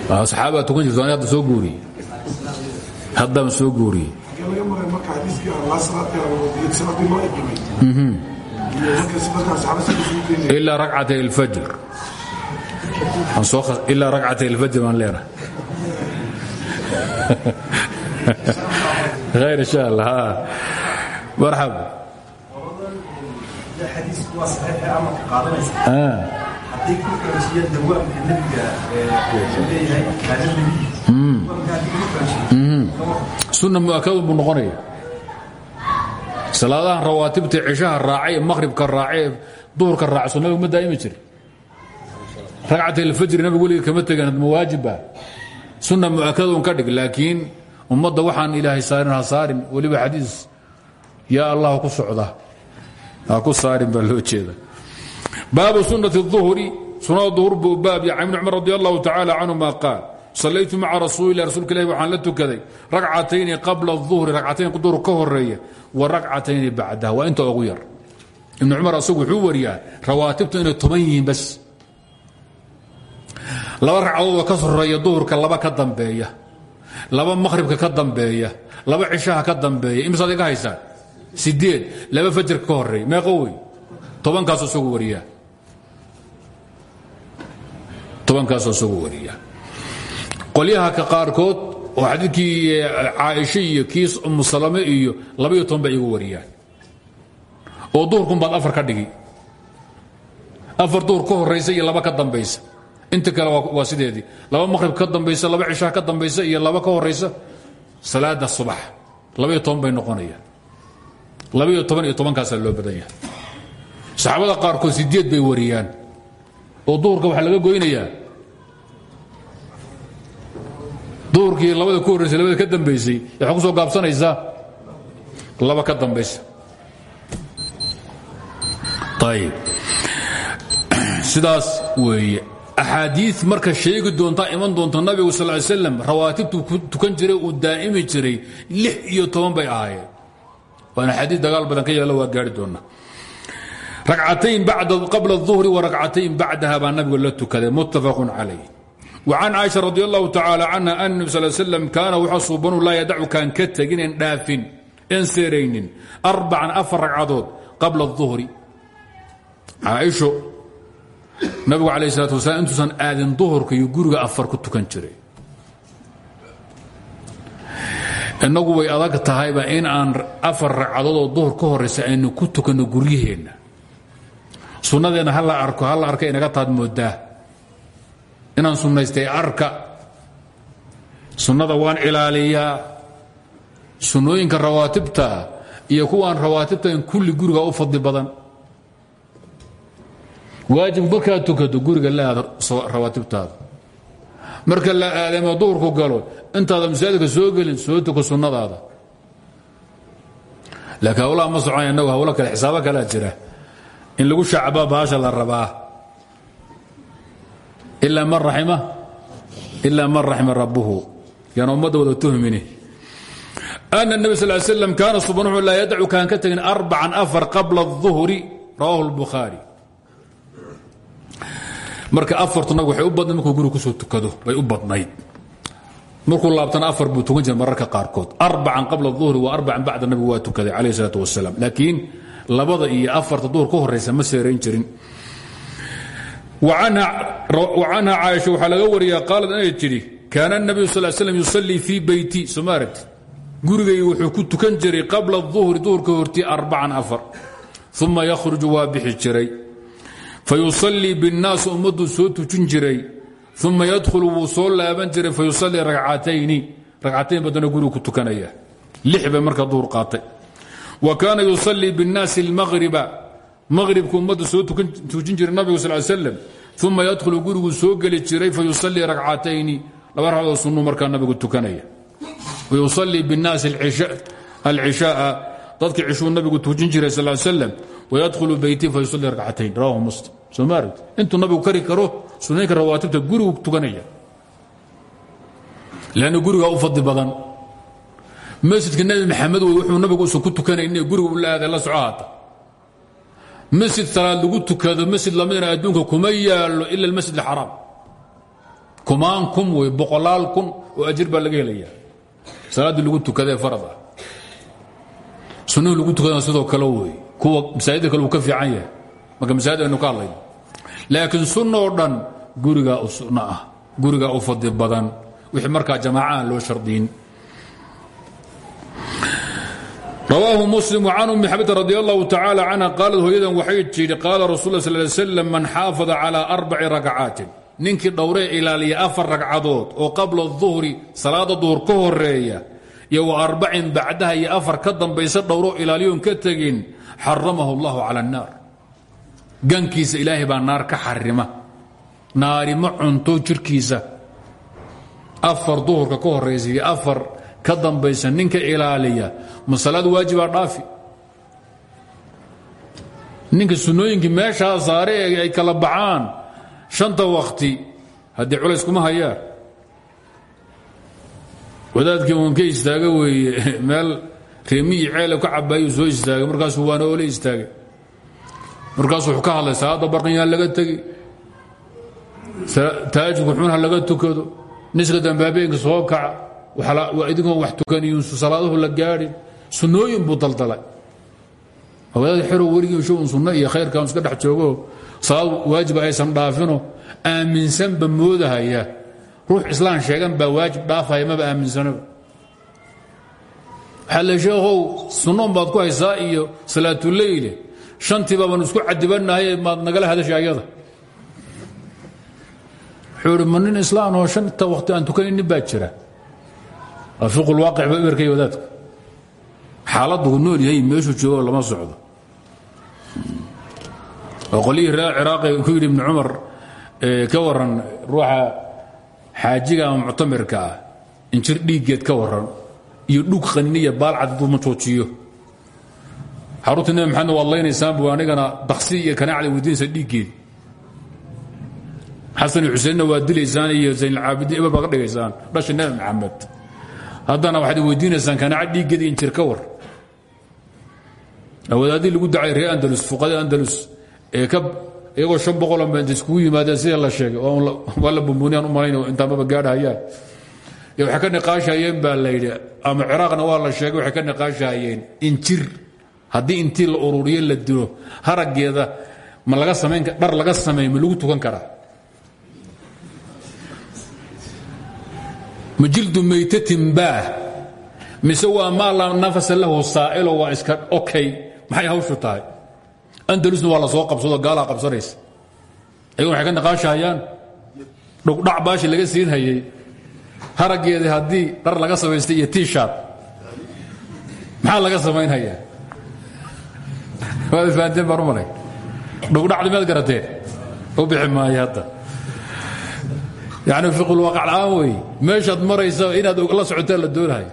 saxaabaa tukan jirto hadda soo guuriye haddaan soo guuriye ilaa rakcatay اlfajr ilaa rakcatay اlfajr baan leenahay khayr insha allah marxaba sunna mu'akadun buu noqonaya salaadahan rawaatibta cishaha raacay maqhribka raacay duhurka raacso nabigu ma daa'imi jiri ragcat alfajri nabigu weliga kama tegan ma waajiba sunna mu'akadun ka dhig laakiin ummadda waxaan ilaahay saarin ha saarin weliba xadiis yaa allah ku socda. Ha ku saarin baa loo jeeda baabu sunati uhri sunada duhur buu baab yaca ibn cumar radi allahu tacaala canhuma qaal sallaytu maca rasuulilah rasuulka ilahi waxaan la tukaday ragcatayni qabla اuhri racatayn duhur ka horreeya wa ragcatayni bacdaha waa inta ugu yar. Ibn cumar asagu wuxuu wariyaa rawaatibtu inay toban yihiin bas. Laba ragcadood oo ka horreeya duhurka laba ka dambeeya laba maqhribka ka dambeeya laba cishaha ka dambeeya. Imisaad iga haysaan sideed laba fajrka ka horreeya meeqa wey tobankaasoo isagu wariyaa tobankaasoo isagu wariyaa qolyaha ka qaarkood oo xadiidkii caaisha iyo kiis umu salame iyo labaiyo toban bay igu wariyaan. Oo duhurkun baad afar ka dhigi. Afar duhur ka horaysa laba ka dambaysa. Inta kale waa sideedii laba maqhrib ka dambaysa laba cishaha ka dambaysa iyo laba ka horaysa salaada subax. Labaiyo toban bay noqonayaan. Labaiyo toban iyo loo badan saxaabada qaarkood sideed bay wariyaan oo duhurka waxaa laga goynayaa. Duhurkii labada ku horraysay labada ka dambaysay waxaa ku soo gaabsanaysaa? Laba ka dambaysa ayib sidaas weeye. Axaadii marka sheegi doontaa iman doonta nabigu sal ly slam rawaatibtuu ku tukan jiray uu daa'imi jiray lix iyo toban bay ahaayeen. Waana xadii dagaal badan ka yeelo waa gaari doona racatayn qabla الظuhri warakcatayn bacdaha baa nabigu la tukaday muttafaq calayh وcan caaisha radi allahu tacaala canha an nbi sal slam kaana wuxuu suubanu laa yadacu kaan ka tegin en dhaafin en seeraynin arbacan afar ragcadood qabla الظuhri caaisho nabigu calayh الsalatu wasalaam intuusan aadin duhurka iyo guriga afar ku tukan jiray innagu way adag tahayba in aan afar ragcadood oo duhur ka horaysa aynu ku tukanno guryaheenna sunnadeenna hala arko hala arka inaga taad moodaa. Inaan sunnaystay arka. Sunnada waan ilaaliyaa. Sunnooyinka rawaatibta iyo kuwaan rawaatibta kulli guriga u fadli badan. Waajib markaad tukato guriga la aada rawaatibtaada. Marka la aadamo duhurku galo intaada masaajidka soo gelin soo tuko sunnadaada. Laakiin hawlaha ma socon innagu hawlo kale xisaabo kalea jira in lagu shacbaa baasha la rabaa ilaa man raxima ilaa man raxima rabbuhu yaan ummadda wada tuhmini ana النbi sal slam kaana subnuhu laa yadacu kaan ka tegin arbacan afar qabla الظuhri rawahu الbukhaari marka afartu nabig waxay u badnayd markuu guriga kusoo tukado bay u badnayd markuu laabtana afar buu tukan jira mararka qaarkood arbacan qabla الظuhri wa arbacan bacda nabigu waa tukaday calayh الsalaaة wasalaam laakiin labada iyo afarta duhur ka horeysa ma seerayn jirin. Canha caaisha waxaa laga wariya qaalad inay tidhi kaana nabiyu sal slm yusalii fii beyti soma aragti gurigay wuxuu ku tukan jiray qabla اuhri duhurka hortii arbacan afar. Uma yakhruju waa bixi jiray. Fayusallii biاnnaas ummadduu soo tujin jiray. Uma yadkhulu wuu soo laaban jiray fayusalii racatayni racatayn badana gurigu ku tukanaya. Lix marka duhur qaatay wa kaana yusalii biاnnaasi اlmaqriba maqribku ummadda soo tujin jiray nabigu sal slam uma yadkhulu guriguu soo geli jiray fayusalii racatayni laba ragcadood sunuu markaa nabigu tukanaya wayusalii biاnnaasi alcishaaa dadkii cishuu nabigu tujin jiray sal slam wayadkhulu beyti fayusalii racatayn rawahu muslim soo ma aragti intuu nabigu kari karo sunnaynka rawaatibta gurigu tukanaya lanna gurigaa u fadli badan masjidka nebi maxamed wuxuu nabigu usan ku tukanayn guriga u la aaday la soco masjid salaad lagu tukado masjid lamidna adduunka kuma yaallo ila almasjid alxaraam kumaan kun wey boqolaal kun oo ajir laga helaya salaaddii lagu tukadee farad ah lagu tukadana sidoo kale wey kuwa masaajida kale ka fiican yahay. Marka masaajid aynu ka hadlayno. Laakiin sunna oo dhan gurigaa u sunno ah. U fadli badan. Wixii markaa jamaaca aan loo shardiyin rawaahu muslim can ummi xabita radi allahu tacaala canha qaalad hooyadan waxay tidhi qaala rasul sal ly slam man xaafada calaa arbaci rakcaatin ninkii dhowree ilaaliya afar ragcadood oo qabla duhri salaada duhur ka horreeya iyo wa arbacin bacdaha iyo afar ka dambaysa dhowroo ilaaliyoon ka tegin xaramahu allahu cala annaar. Gankiisa ilaahay baa naar ka xarima. Naari ma cunto jirkiisa ka dambaysa ninka ilaaliya. Ma salaad waajibaa dhaafi. Ninka sunnooyinkii meeshaa saare ay kala baxaan shanta wakti haddii culays kuma hayaan wadaadkii uun ka istaaga weeye meel reemiyi ceela ka cabaayuu soo istaagay markaasuu waana ole istaagay. Markaasuu wuxuu ka hadlay salaadda barqinyaa laga tegi. Taajidku xunha laga tukado. Niska dambe soo kaca waa idinkoon wax tukaniyuunsu salaaduhu la gaadhin. Sunnooyin buu daldalay. Wadaad xerow weligii showun sunno iyo khayrkaan iska dhex joogo salaad waajiba aysan dhaafino aaminsanba moodahaya. Ruux islaan sheegan baa waajib dhaafaya maba aaminsanaba waxaa le sheekhow sunnoon baad ku haysaa iyo salaatuleyle shantiiba baan isku cadibanahay maad nagala hadasha ayada. Islaan oo shanta wakti aan tukanaynin baa jira waa fiqulwaaqic ba eberkay wadaadka. Xaaladdu nool yahay meeshuu joogo lama socdo. Oo qolyihii reer ciraaqi ku yidhi ibni cumar ka waran ruuxa xaajiga ama muctamirka ah injir dhiiggeed ka waran iyo dhug qaniniya baalcad hadduu ma joojiyo xarunta nebi maxamed waad laynaysaan bu anigana daksi iyo kanaacda weydiinaysa dhiiggeed. Xasan iyo xuseenna waa dilaysaan iyo zaynalcaabidiin eber baad ka dhigaysaan. Dhasha nebi maxamed haddana waxaad weydiinaysaan kanaaca dhiiggeeda injir ka war. Wadaadii lagu dacay reer andalus fuqadii andalus ee ka iyagoo shan boqoloo meent iskugu yimaadeen sida la sheegay waa la bumbuniyaan u malayn intaamaba gaadhayaan waxay ka niqaashayeen baa la yidhi ama ciraaqna waa la sheegay waxay ka niqaashayeen injir haddii intii la ururiyo la dilo haraggeeda ma laga samayn dhar laga sameey ma lagu tukan karaa ma jildu maytatin baah mise waa maa la nafasa lahu saa'ilo waa iska okay? Maxay hawshu tahay? Andalusna waa la soo qabsado gaalaa qabsanaysa. Ayaguna waxay ka niqaashahayaan dhugdhac baashi laga siin hayay. Haraggeedii haddii dhar laga samaystay iyo tishat maxaa laga samaynhayaa waad fahanteen baan u malay. Dhugdhacdi maad garateen u bixi maayo hadda yani fiqulwaaqac la'aan wey. Meeshaad maraysa inaad la socotaan la doonahay.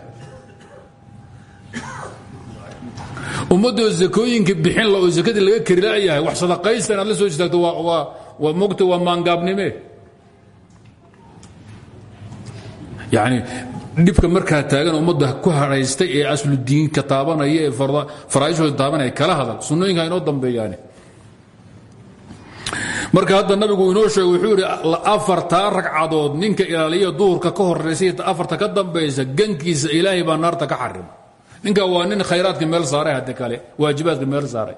Ummaddoo zakooyinka bixin la oo zakadii laga kari la'yahay wax sadaqaysta inaad la soo istaagto waa mogta waa maangaabnime. Yani dhibka markaa taagan ummadda ku hadhaystay ee asludiinka taabanaya ee faraaishooda taabanaya kala hadal. Sunnooyinka inoo dambeeyaane marka hadda nabigu inoo sheegay wuxuu yidhi afartaa ragcadood ninka ilaaliya duhurka ka horaysa afarta ka dambaysa gankiisa ilaahay baa naarta ka xarima. Ninka waa nin khayraadka meel saaray hadda kale waajibaadka meel saaray.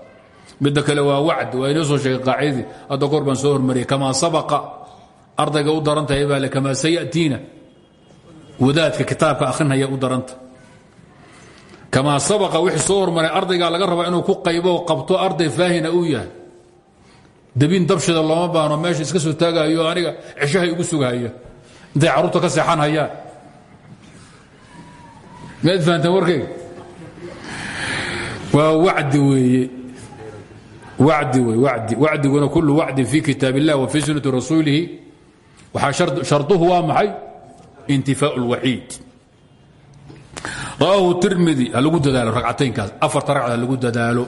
Midda kale waa wacd waa inoo soo sheegay qaacidadii hadda kor soo hormariyay kamaa sabaqa ardayga u daran tahay baa le kamaa sayatiina? Wadaadka kitaabka akhrinaya u daranta. Kamaa sabaqa wixii soo hormaray ardaygaa laga rabaa inuu ku qaybo qabto arday faahina uu yahay dabiin dabshida looma baano meesha iska soo taagayo aniga ceshahay ugu sugahaya intay carruurta ka seexan hayaan. Miyaad fahanteen warkayga waa wacdi weeye. Wacdi wey wacdi. Wacdiguna kullu wacdin fi kitaab wa fii sunnati rasuulihi. Waxaa sharduhu waa maxay? Intifaa اlwaxiid rawaahu tirmidi ha lagu dadaalo ragcataynkaas afarta ragcad lagu dadaalo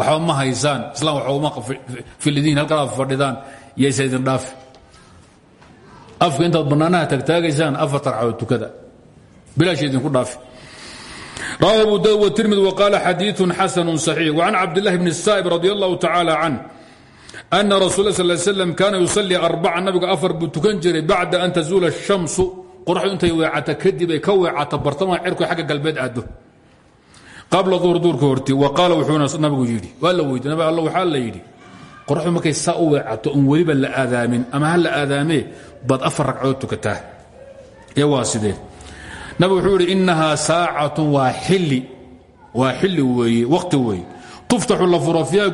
waxba ma haysaan islam waxuma filidiin halkaad fadhidaan yaysa idin dhaafi afka intaad bannaanaha tagtaagaysaan afarta ragcadood tukada bilaash idinku dhaafi رواه أبو داود والترمذي وقال حديث حسن صحيح وعن عبد الله بن السائب رضي الله تعالى عنه أن رسول الله صلى الله عليه وسلم كان يصلي أربعة نبي أفر بتكنجري بعد أن تزول الشمس qoraxdu intay weecata kadib ay ka weecata bartamaha cirku xagga galbeed aado qabla duur duurka horti wa qaala wuxuuna nabigu yidhi waa la weydi nabi alla la yidhi qoraxdu markay saa u weecato un weliba la aadaamin ama ha la aadaamee baad afar ragcadood tukataa. Ee nabigu wuxuu yidhi innahaa saacatun waa xilli waa xilli weeye waqti weeye. Tuftaxu la furo fiiha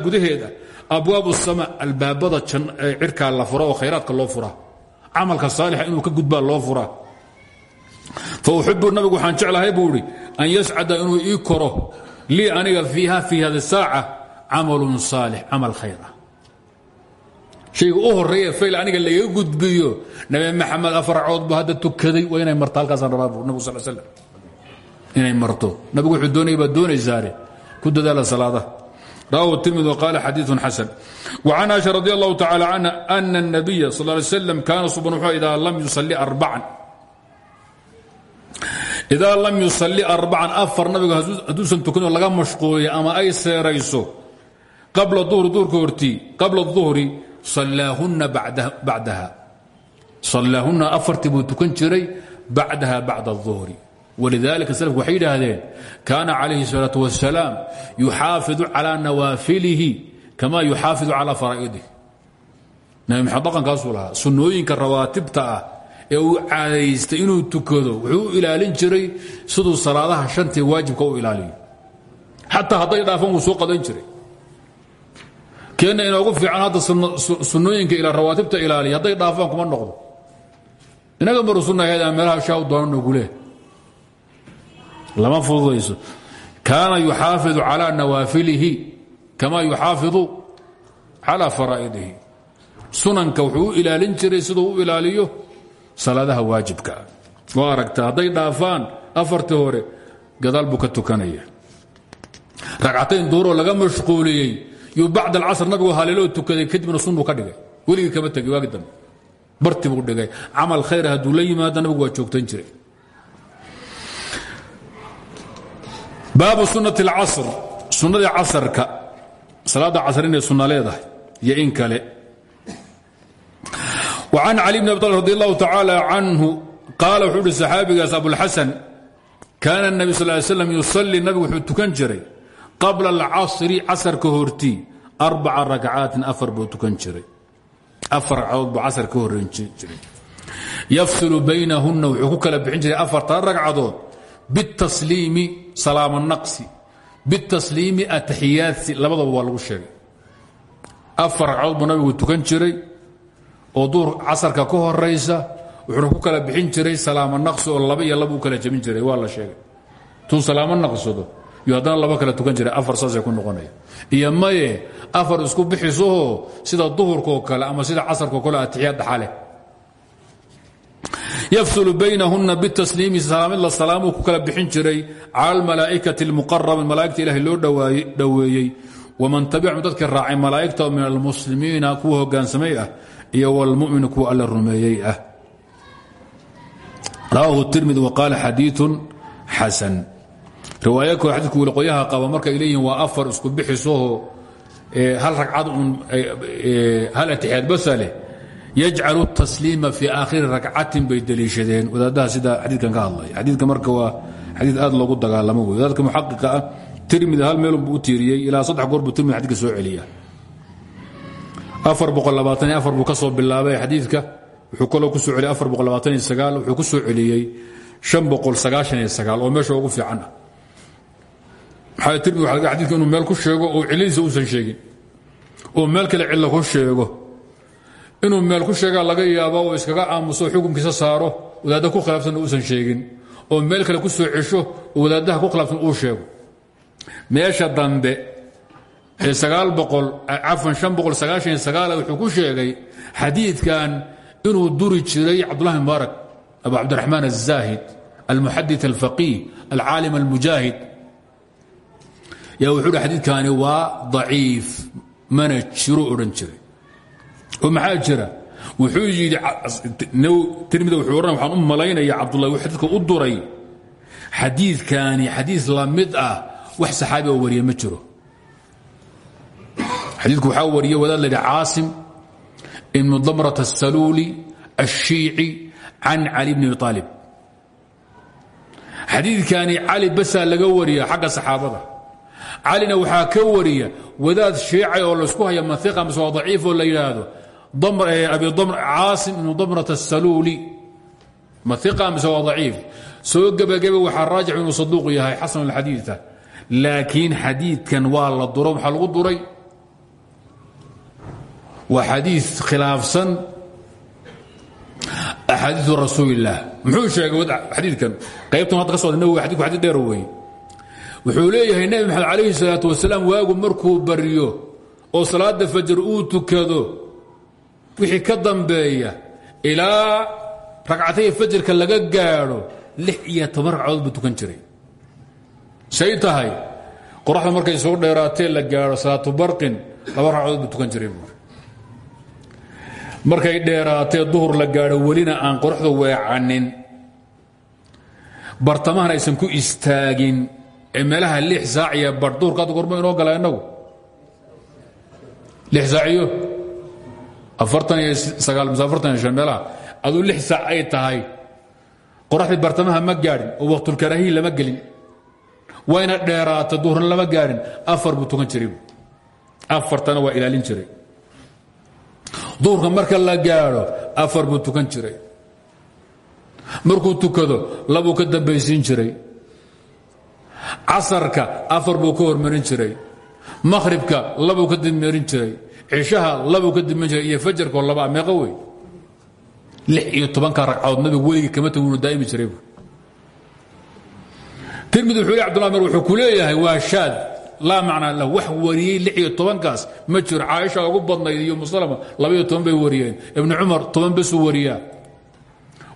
abwaabu sama albaabada cirkaa la fura oo khayraadka loo furaa camalka inuu ka gudbaa loo furaa fauxibu nabigu waxaan jeclahay buu an yascada inuu ii koro aniga fiiha fii hadi saaca camalun saalix camal khayr ah shayga u horreeye aniga laga gudbiyo nabi maxamed afarcoodbu hadda tukaday waa inay marto halkaasaan rabaa bu nabig sal slm inay marto. Nabigu wuxuu doonaya baad doonaysaare ku dadaala salaadaha rawahu tirmidi qaala xadiiun xasan. Wacan aisha radi allahu tacala canha ana الnabiya sal ly slm kaana suban wuxuu idaa lam yusalli arbacan إdaa lam yuصلi أربعا أفر nabigu hadduusan tukanoo laga mashquuliyo ama ay seerayso qabla ظuhri duurka hortii qabla الظuhri صallaahuna bacdaha صallaahuna afartii buu tukan jiray bacdaha bacda الظuhri ولذلika slku waxay yidhaahdeen kaana calayhi الsalaaة والسلاam yuxaafiظu calى nawaafilihi kama yuxaafiظu calى faraa'idih nabi maxamed dhaqankaasuu lahaa sunnooyinka rawaatibta ah ee uu caadaystay inuu tukado wuxuu u ilaalin jiray siduu salaadaha shantii waajibka u ilaaliyo. Xataa hadday dhaafan wuu soo qadan jiray. Keenna inoogu fiican hadda sunnooyinka ilaa rawaatibta ilaaliya hadday dhaafaan kuma noqdo. Inaga maru sunna ahayd aan meelaha shaaw doonan noogu leh. Lama fududayso. Kaana yuxaafidu calaa nawaafilihi kamaa yuxaafidu calaa faraa'idihi. Sunanka wuxuu u ilaalin jiray siduu u ilaaliyo salaadaha waajibka. Waa aragta hadday dhaafaan afartii hore gadaal buu ka tukanaya. Ragcatayn duuroo laga mashquuliyey yuu bacd alcasr nabigu haleeloo tukaday kadibna sunnuu ka dhigay. Weligii kama tegay waagi barti buu dhigay. Camal khayr hadduu la yimaado nabigu joogtan jiray. Baabu sunati اlcasr sunnadii casarka salaadda casr inay sunna leedahay iyo in kale an cali bn abi alib radi allahu tacaala canhu qaala wuxuu ihi saxaabigaas abulxasan kaana nabi sal l slam yusallii nabigu wuxuu tukan jiray qabla alcasri casarka hortii arbaca rakcaatin afar buu tukan jiray afar ragcadood buu casar ka horreyn jiray yafsilu baynahunna wuxuu ku kala bixin jiray afartaa ragcadood bitasliimi salaama naqsi bitasliimi ataxiyaasi labadaba waa lagu sheegay afar ragcadood buu nabigu tukan jiray oo duur casarka ka horaysa wuxuuna ku kala bixin jiray salaamo naqsi oo laba iyo laba u kala jebin jiray waa la sheegay. Tuu salaamo naqsado iyo haddana laba kala tukan jiray afar saasay ku noqonaya. Iyo maye afar isku bixisahoo sida duhurkaoo kale ama sida casarkao kale atixiyaad dhaxaleh yafsulu baynahuna bitasliimi salaamid la salaamuu ku kala bixin jiray cala almalaa'ikati almuqarabin malaa'igta ilahay loo dhoweeyey waman tabicahum dadkii raacay malaa'igta min almuslimiina kuwa hogaansamay ah iyo wlmumin kuwa alla rumeeyey ah. Rawaahu tirmidi waqaala xadiiun xasan. Riwaaya koo xadiidku weliqoyaha qaba markay leeyihiin waa afar isku bixisahoo hal ragcad un hal atixiyaad basa leh yajcalu tasliima fii aakhiri rakcatin bay deliishadeen wadaadaha sida xadiidkan ka hadlaya xadiidka marka waa xadiid aad loogu dagaalamo wadaadka muxaqiqa ah hal meelunbuu u tiiriyey ilaa saddex goor buu tirmidi xadidka soo celiya buu ka soo bilaabay. Xadiidka wuxuu kaloo ku soo celiyey wuxuu ku soo celiyey oo meesha ugu fiican ah maxaa tirmidi waxa laga xadidka inuu meel ku sheego oo cilladiisa uusan sheegin. Oo meel kale cillo ku sheego. Inuu meel ku sheegaa laga yaabo oo iskaga aamuso xukunkiisa saaro wadaadda ku khilaafsanna uusan sheegin. Oo meel kale ku soo cesho oo wadaaddaha ku khilaafsan uu sheego. Meesha dambe wuxuu ku sheegay xadiidkan inuu duri jiray cabdullahi mubaarak abu cabdiraxmaan الzaahid almuxadit alfaqiih alcaalim almujaahid. Yaa wuxuu hi waa daciif mana jiro odhan jiray. Oo maxaa wuxuu yidhi tirmida wuxuu odhan waxaan u malaynaya cabdullahi wuu xadiidka u duray xadiidkani xadiid la mid ah wax saxaabi oo wariya ma jiro xadiiku waxaa wariyey wadaad ldhi caasim ibnu damrat asaluuli ashiici can cali bn abi aalib xadiidkani cali basaa laga wariya xagga saxaabada. Calina waxaa ka wariya wadaad shiicay oo laysku haya maiqa mise waa daciifoo la yidhaahdo caasim ibnu damrat asaluuli maiqa mise waa daciif. Soo gebageba waxaa raajix inuu saduuq yahay xasan alxadiida laakiin xadiidkan waa la duro waxaa lagu duray waa xadii khilaafsan. Axaadiiu rasuuli illaah muxuu sheegay xadiikan qaybtan hadda ka socda nabiga xadidku xadii dheer weeye. Wuxuu leeyahay nebi maxamed calayhi salaatu wasalaam waagu markuu baryo oo salaada fajar uu tukado wixii ka dambeeya ilaa ragcatay fajarka laga gaadho lix iyo toban ragcadood buu tukan jiray. Say tahay qoraxda markay soo dheeraatee la gaadho salaatu barqin laba ragcadood buu tukan jiray markay dheeraatee duhur la gaadho welina aan qoraxda weecanin bartamahan aysan ku istaagin. Ee meelaha lix saac iyo bar duhurka ad gorma inoo gala innagu? Lix saaciyo afartan iyo sagaal mise afartan iyo shan meelaha? Aduu lix saac ay tahay. Qoraxdii bartamaha ma gaadhin. Oo waqtulkaraahiyi lama gelin. Wayna dheeraata duhurna lama gaadhin. Afar buu tukan jiray afartana waa ilaalin jiray duhurka marka la gaadho afar buu tukan jiray. Markuu tukado labuu ka dambaysiin jiray. Casarka afar buu ka hormarin jiray. Makhribka labuu ka dibmarin jiray. Cishaha labuu ka dibmarin jiray. Iyo fajarkoo labaa meeqa wey lix iyo tobanka ragcadood nabigu weligii kama tag wunu daa'imi jiray tirmidi wuxuu abdullah mer wuxuu ku waa shaad laa macnaa lah wax wariyey lix iyo tobankaas. Ma jiro caaisha ugu badnayd iyo muslama labaiyo toban bay wariyeen. Ibnu cumar toban besuu wariyaa.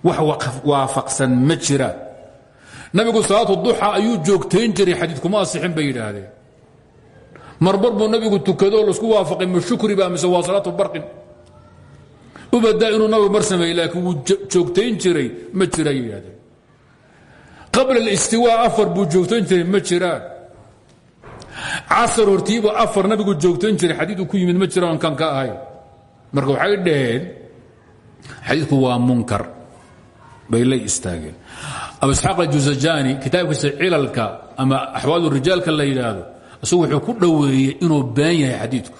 Wax waafaqsan ma jiraan nabigu salaatu duxa ayuu joogtayn jiray xadiidkuma asixin bay yidhaahdeen. Marbar buu nabigu tukado oo la isku waafaqay ma shukriba mise waa salaatu barqin. U badaa inuu nabigu mar sameeyey laakiin wuu joogtayn jiray ma jira yidhahdeen qabla alistiwaa afar buu joogtayn jiray ma jiraan casar hortiiba afar nabigu joogtayn jiray xadiidu ku yimid ma jiraan kan ka ahay marka waxay dhaheen xadiidku waa munkar. Bay lay istaageen. Abu isxaaq ajuzajani kitaabkiisa cilalka ama axwaalu rijaalka la yidhaahdo isagu wuxuu ku dhoweeyey inuu been yahay xadiidku.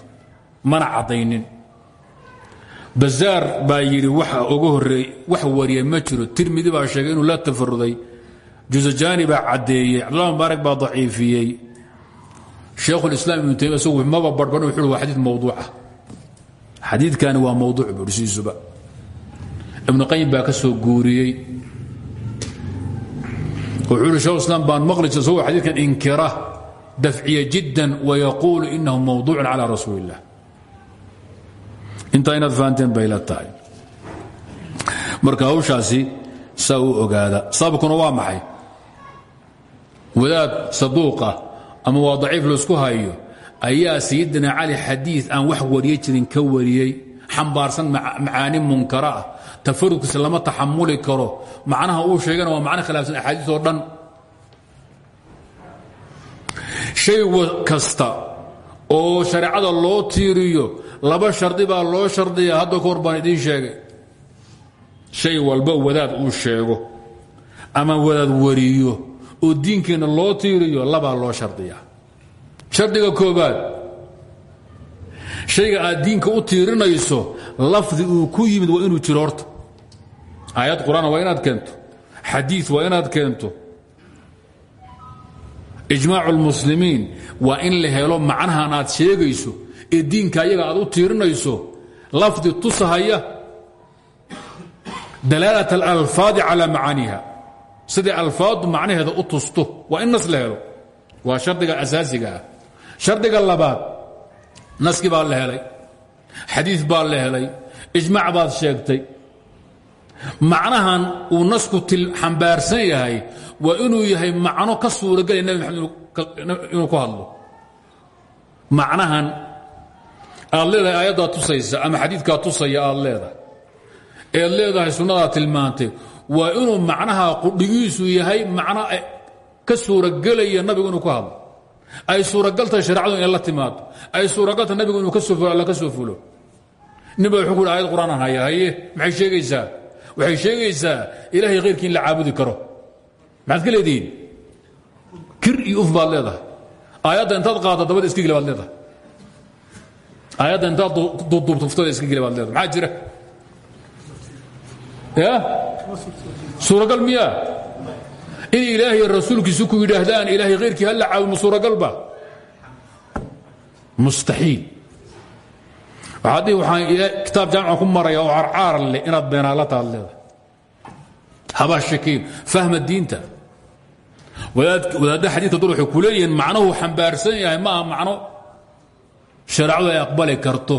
Mana caddaynin. Bazaar baa yidhi waxa uga horeey wax wariya ma jiro. Tirmidi baa sheegay inuu la tafaruday juzajani baa caddeeyey cabdullah mubaarak baa daciifiyey sheekhulislaam ibnu taymiya isagu maba barban wuxuu waa xadiid mawduuca xadiidkani waa mawduuc bursiisuba ibnu qayim baa ka soo guuriyey. Wuxuu ihi shekh islaam baan maqli jira isagoo xadiidkan inkira dafciya jiddan wayaquulu inahu mawduucun cala rasuuli illah intaa inaad fahanteen bay la tahay. Marka hawshaasi saa u ogaada sababkuna waa maxay? Wadaad saduuqa ama waa daciif la isku hayo ayaa sayidina cali xadiid aan wax wariye jirin ka wariyey. Xambaarsan macaani munkara ah. Tafarudkiisa lama taxamuli karo. Macnaha uu sheegana waa macno khilaafsan axaadiis oo dhan. Shay kasta oo shareecada loo tiiriyo laba shardi baa loo shardiya hadda ka hor baan idiin sheegay. Shay walba wadaad uu sheego ama wadaad wariyo oo diinkeenna loo tiiriyo labaa loo shardiya shardiga koobaad shayga aad diinka u tiirinayso lafdi uu ku yimid waa inuu jiro horta. Aayad qur'aan waa inaad keento xadiid waa inaad keento. Ijmaacu اlmuslimiin waa in la helo macnahan aad sheegayso ee diinka ayaga aad u tiirinayso lafdi tusahaya. Dalaalat alalfaadi calى macaaniha siday alfaadu macnaheeda u tusto waa in nas la helo. Waa asaasiga ah. Labaad naski baa la helay. Baa la ijmaac baad sheegtay. Macnahan uu nasku xambaarsan yahay waa inuu yahay macno ka suuragelaya nabi inuu ku hadlo. Macnahan aad leedahay tusaysa ama xadiidkaa tusaya aad leedahay. Leedahay sunnadaa tilmaantay waa inuu macnaha qudhigiisu yahay macno ka suuragelaya nabigu inuu ku hadlo. Ay suuragaltahay shareecadu inay la timaado. Ay suuragaltahay nabigu inuu ka soo fulo alla ka soo fulo. Nin ba wuxuu ku ayad qur'aan haya haye. Maxay sheegaysaa? Waxay sheegaysaa ilaahay khayrkii in la caabudi karo. Maxaad ka leedihiin? Kir iyo uf baad leedahay. Aayadda intaad qaadda dabada iska geli baad leedahay. Aayadda intaad duubduubto uftada iska geli baad leedahay. Maxaa jira? Ya suuragal miyaa in ilaahay rasuulkiisu ku yidhaahdaan ilaahay khayrkii halla ma suuragalba mustaxiil. Waxaadii waxaan kitaab jaamica ku maraya oo carcaar leh inaad beenaala taad leedahay. Habaa shakiin fahma diinta. Wadaadda xadiidka dul waxay ku leeyihiin macnuhu xambaarsan yahay ma aha macno. Shareecadu ay aqbali karto.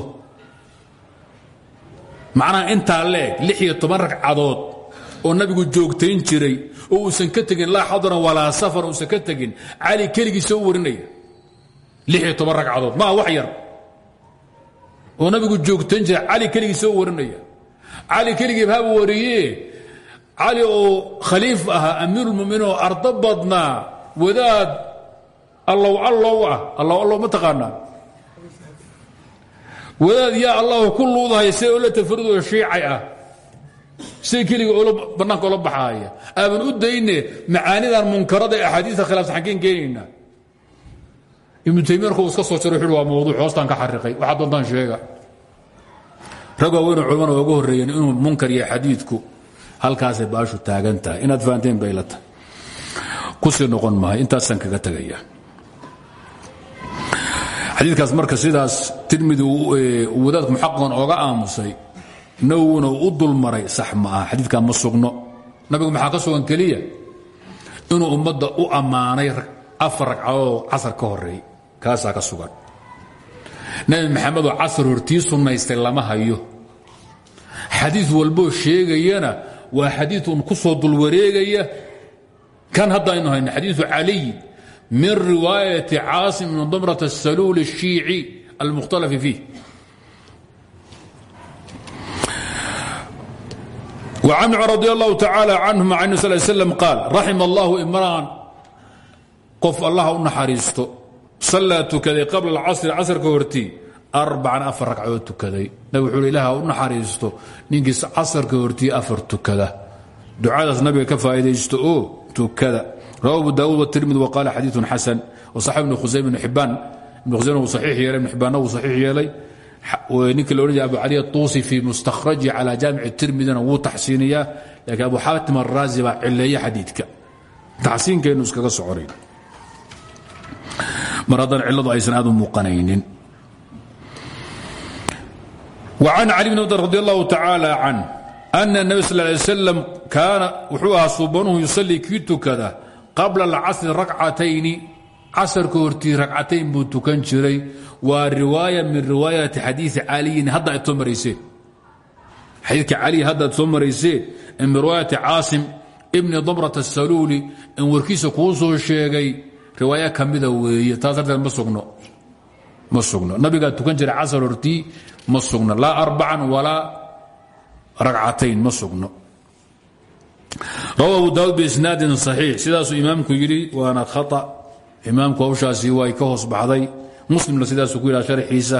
Macnaha intaa leeg lix iyo toban ragcadood oo nabigu joogtayn jiray oo uusan ka tegin laa xadran walaa safar uusan ka tegin cali keligiisa u warinaya lix iyo toban ragcadood maa wax yar. Oo nabigu joogtayn jiray cali keligiisa u warinaya. Cali keligii haba wariye cali oo khaliif ahaa amiirulmuminiin oo ardo badnaa wadaad allow allow ah allow allow ma taqaanaa. Wadaad yaa allahu ku luudahay sida ola tafarudoo shiicay ah siday keliga bannaanka ola baxaaya. Aaban u dayne macaanidan munkarada ee axaadiista khilaafsan xaggeen keenaynaa ibnu taymiya markuu iska soo jaro wuxuu waa mawduuc hoostaan ka xariqay waxaa doontaan sheega. Rag waaweynoo culamana ooga horreeyeen inuu munkar iyo xadiidku halkaasay baashu taagan tahay. Inaad fahanteen bay la tahay. Kusii noqon maayo intaasaan kaga tegaya xadiidkaas marka nawowna uu u dulmaray sax ma aha xadiidkaa ma sugno. Nabigu maxaa ka sugan keliya? Inuu ummadda u ammaanay afar ragcadood casar ka horeey kaasa ka sugan. Nabi maxamed oo casar hortii sunnaystay lama hayo. Xadiid walboo sheegayana waa xadiidun ku soo dul dulwareegaya. Kan haddaaynu hayno xadiidu caliy min riwaayati caasim ibni damrat asaluul الshiici almukhtalafi fiih وعن cمر رضي الله تعالى عنهma عن صل سلم قاaل رaحم الله imrاan qof allah u naxariisto sallaa tukaday qabla اlcasri casrka hortii arbacan afar ragcadood tukaday nabig wuxuu ilaah u naxariisto ninkii casarka hortii afar tukada ducadaas nabiga ka faa'idaysto oo tukada rawa abu daawud wtirmidi waqaala xadiiثun xasan وصaxib ibn khusaym ibn xibaan ibn khusayma wuu saxiix yeelay ibn xibbaanna wuu saxiix yeelay ninkii la odhan jira abu cali tuusi fii mustakhraji calى jaamic tirmidina wuu taxsiiniyaa laakiin abu xaatim araazi baa cileeya xadiidka taxsiinkeennu iskaga soconayn mar haddana cilladu aysan aad u muuqanaynin وعن cali bn mdr radi allahu tacaalى can أna النbi sal ly slam kaana wuxuu ahaa suubanuhu yusalii kii tukada qabla اlcasri rakcatayni casarka hortii ragcatayn buu tukan jiray. Waa riwaaya min riwaayati xadiii caliyin hadda aad soo marayseen xadiidka cali hadda aad soo marayseen ee min riwaayati caasim ibni dabrat asaluuli in warkiisa kuu soo sheegay riwaaya ka mida weeye. Taas darteed ma sugno. Ma sugno. Nabigaa tukan jiray casar hortii ma sugno. Laa arbacan walaa imaamku hawshaasi way ka hoos baxday. Muslimna sidaasuu ku yidhaha sharxiisa.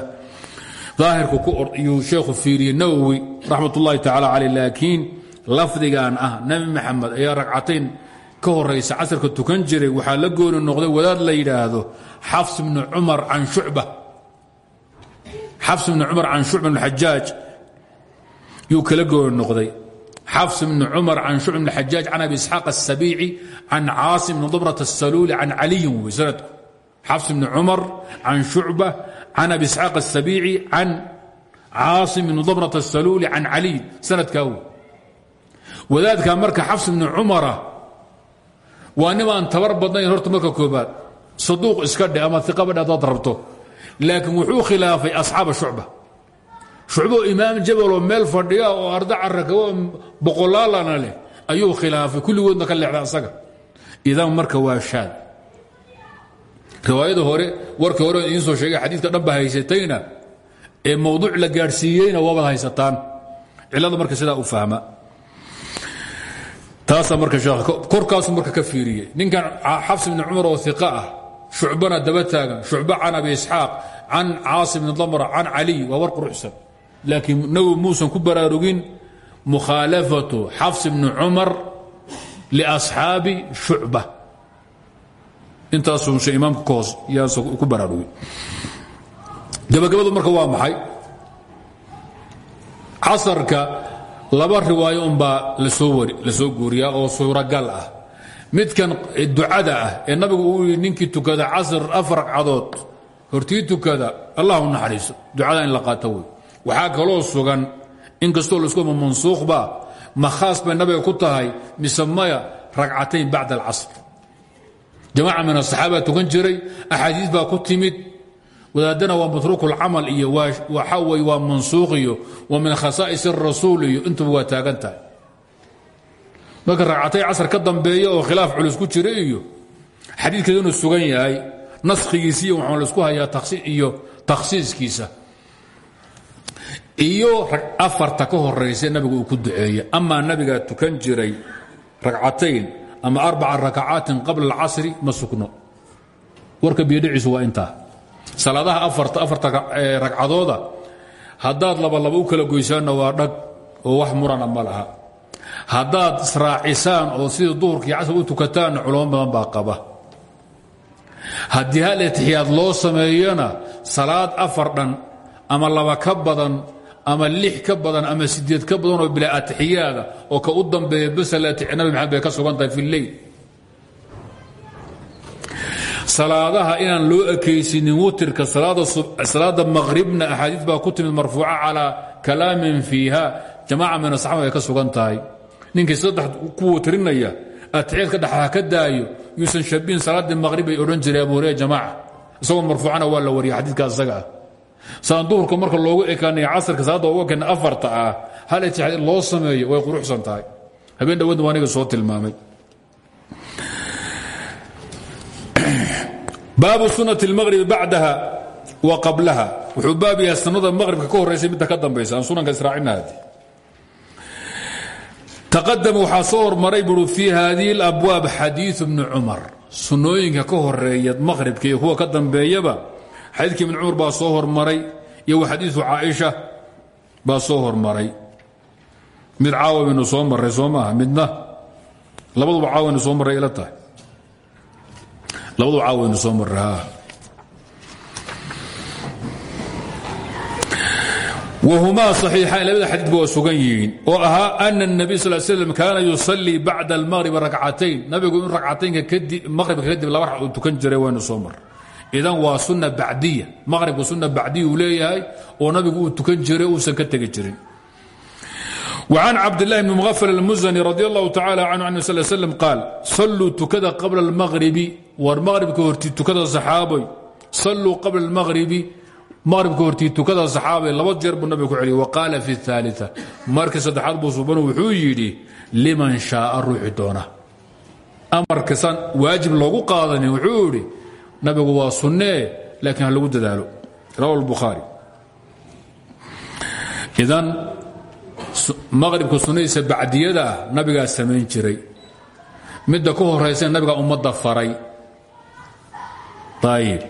Daahirku iyuu sheekhu fiiriyey nawowi raxmat ullahi tacaala laakiin lafdigan ah nebi maxamed ayaa ragcatayn ka horaysa casarka tukan jiray. Waxaa la gooni noqday wadaad la yidhaahdo xafs bni cumar can shucba. Xafs bni cumar can shucba bn xajaaj yuu kala gooni noqday xafs bn cumar can shucb bn xajaaj can abi isxaaq asabiici can caasim bn dabrat asaluuli can caliyin wey sanadku xafs bn cumar can shucba can abi isxaaq asabiici can caasim bn dabrat asaluuli can caliy sanadkaa wey wadaadkaa marka xafs bn cumara waa nimaan tabar badnayn horta marka koobaad saduuq iska dhe ama iqaba dhe hadaad rabto laakiin wuxuu khilaafay asxaaba shucba shucbo imaam jabaloo meel fadhiya oo arda carakabo boqolaalana leh ayuu khilaafay. Kulligoodna ka leexda asaga. Idan marka waa shaad. Riwaayada hore warkii hore idiin soo sheegay xadiidka dhanba haysatayna ee mawduuc la gaadhsiiyeyna waabaad haysataan. Cillada marka sidaa u fahma. Taasaa marka korkaasuu marka ka fiiriyey. Ninkan xafs bni cumar oo iqa ah shucbana daba taagan. Shucba can abi isxaaq can caasim bni damra can caliy waa war quruxsan laakiin nawowi muusan ku baraarugin mukhaalafatu xafs bni cumar liasxaabi shucba. Intaasuuse imaamka ka hoos yaasa ku baraarugin. Gabagabadu marka waa maxay? Casarka laba riwaayo unbaa la soo guuriyaa oo suuragal ah. Midkan ducada ah ee nabigu uu yii ninkii tukada casr afar ragcadood hortii tukada allah u naxariiso. Ducada in la qaato wey waxaa kaloo sugan in kastoo lasku mansuukhba ma khaas bay nabiga ku tahay mise maya ragcatayn bacda alcasr. Jamaca min asaxaabaa tukan jiray axaadiis baa ku timid wadaadana waa matruuku lcamal iyo waxaa wey waa mansuuq iyo wa min khasaa'is arasuul iyo intuba waa taagan tahay. Marka ragcatay casr ka dambeeya oo khilaaf culus ku jira iyo xadiidkeeduna sugan yahay naskhigiisi iyo waxaan la isku hayaa iyo takhsiiskiisa iyo afarta ka horaysa nabigu uu ku duceeya amaa nabigaa tukan jiray ragcatayn ama arbaca rakacaatin qabla اlcasri ma sugno. Warka biyodhiciisu waa intaa. Salaadaha afarta ragcadooda haddaad labalaba u kala goysaanna waa dhag oo wax murana ma laha. Haddaad israacisaan oo sidii duhurkii casr u tukataanna culamo badan baa qaba. Loo sameeyona salaad afar dhan ama laba ka badan ama lix ka badan ama sideed ka badan oo bilaa atixiyaada oo ka u dambeeya basal nabi maxamed bay ka sugan tahay fi lleyl salaadaha inaan loo ekaysiinin wutirka salaada maqhribna axaadiis baa ku timid marfuuca calaa kalaamin fiiha. Jamaaca min asaxaaba ay ka sugan tahay. Ninkii saddex ku wutrinaya atixiyaadka dhexda ka daayo yuusan shabihin salaaddii maqhrib ay odhan jiray abu hurera jamaaca. Isagoo marfuucana waa la wariya xadiidka asaga ah saan duhurka marka loogu ekaanaya casarka salaadda uga keena afarta ah hal itixiyaad loo sameeyo way quruxsan tahay. Habeen dhawadna waa aniga soo tilmaamay. Baabu sunat اlmaqribi bacdaha wa qablaha. Wuxuu baab yahay sunada maqribka ka horaysa midda ka dambaysa aan sunanka israacinaadi taqadama waxaa soo hormaray buru fii haadihi اlabwaab xadiiu bni cumar xadiidka ibni cumar baa soo hormaray iyo wa xadiiu caaisha baa soo hormaray mid caawa baynu soo marray soo maaha midna labaduba caawaynu soo marray ila tahay labaduba caawaynu soo marray whumaa صaxiixaan labada xadiidba waa sugan yihiin oo ahaa ana الnabiy sal slm kaana yusalii bacda almaqrib rakcatayn nabigu in rakcataynka maqhribka kadib laba ragc uu tukan jiray waynu soo mar idan waa sunna bacdiya maqhribku sunna bacdiya uu leeyahay oo nabigu uu tukan jiray uusan ka tegi jirin وcan cabdالlahi bn mغfl الmuzني radي الlahu tacalى canhu an sl slm qaal saluu tukada qabla اlmaqribi war maqhribka horti tukada saxaabay saluu qabla اlmaqribi maqhribka hortii tukada saxaabay laba jeer buu nabiga ku celiyay waqaala fi الثaaliثة markii saddexaad buu subanu wuxuu yidhi liman shaaa ruuxi doona amarkasan waajib loogu qaadanin wuxuu idhi nabigu waa sunnee laakiin ha lagu dadaalo rawa الbukhaari idan maqhribka sunnadiisa bacdiyada ah nabigaa samayn jiray midda ku horaysa nabigaa ummadda faray ayb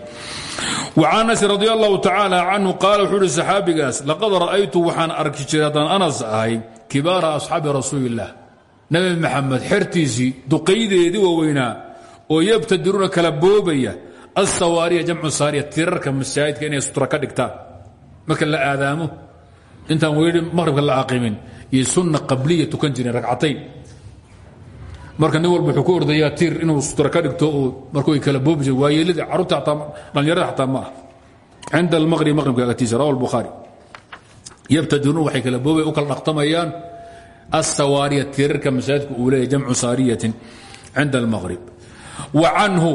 وcan anas radi allahu tacaala canhu qaala wuxuu uhi saxaabigaas laqad ra'aytu waxaan arki jiray haddaan anas ahay kibaara asxaabi rasuuli illah nebi maxamed xertiisii duqaydeedii waaweynaa oo yabtadiruuna kala boobaya asawaariya jamcu saariya tirarka masaajidka inay sutra ka dhigtaan marka la aadaamo intaan weli maqhribka la aqimin iyo sunna qabliya tukan jireen ragcatayn marka nin walba wuxuu ku ordayaa inuu sutra ka dhigto ay kala boobi jire waayeelada carruurta ataa dhallinyarada xataa ma ah cinda almaqrib maqribka agtiisa rawa albukhaari yabtadiruun waxay kala boobay u kala dhaqtamayaan. Asawaariya tiirarka masaajidku uu leeyahy jamcu saariyatin cinda almaqrib. Wa canhu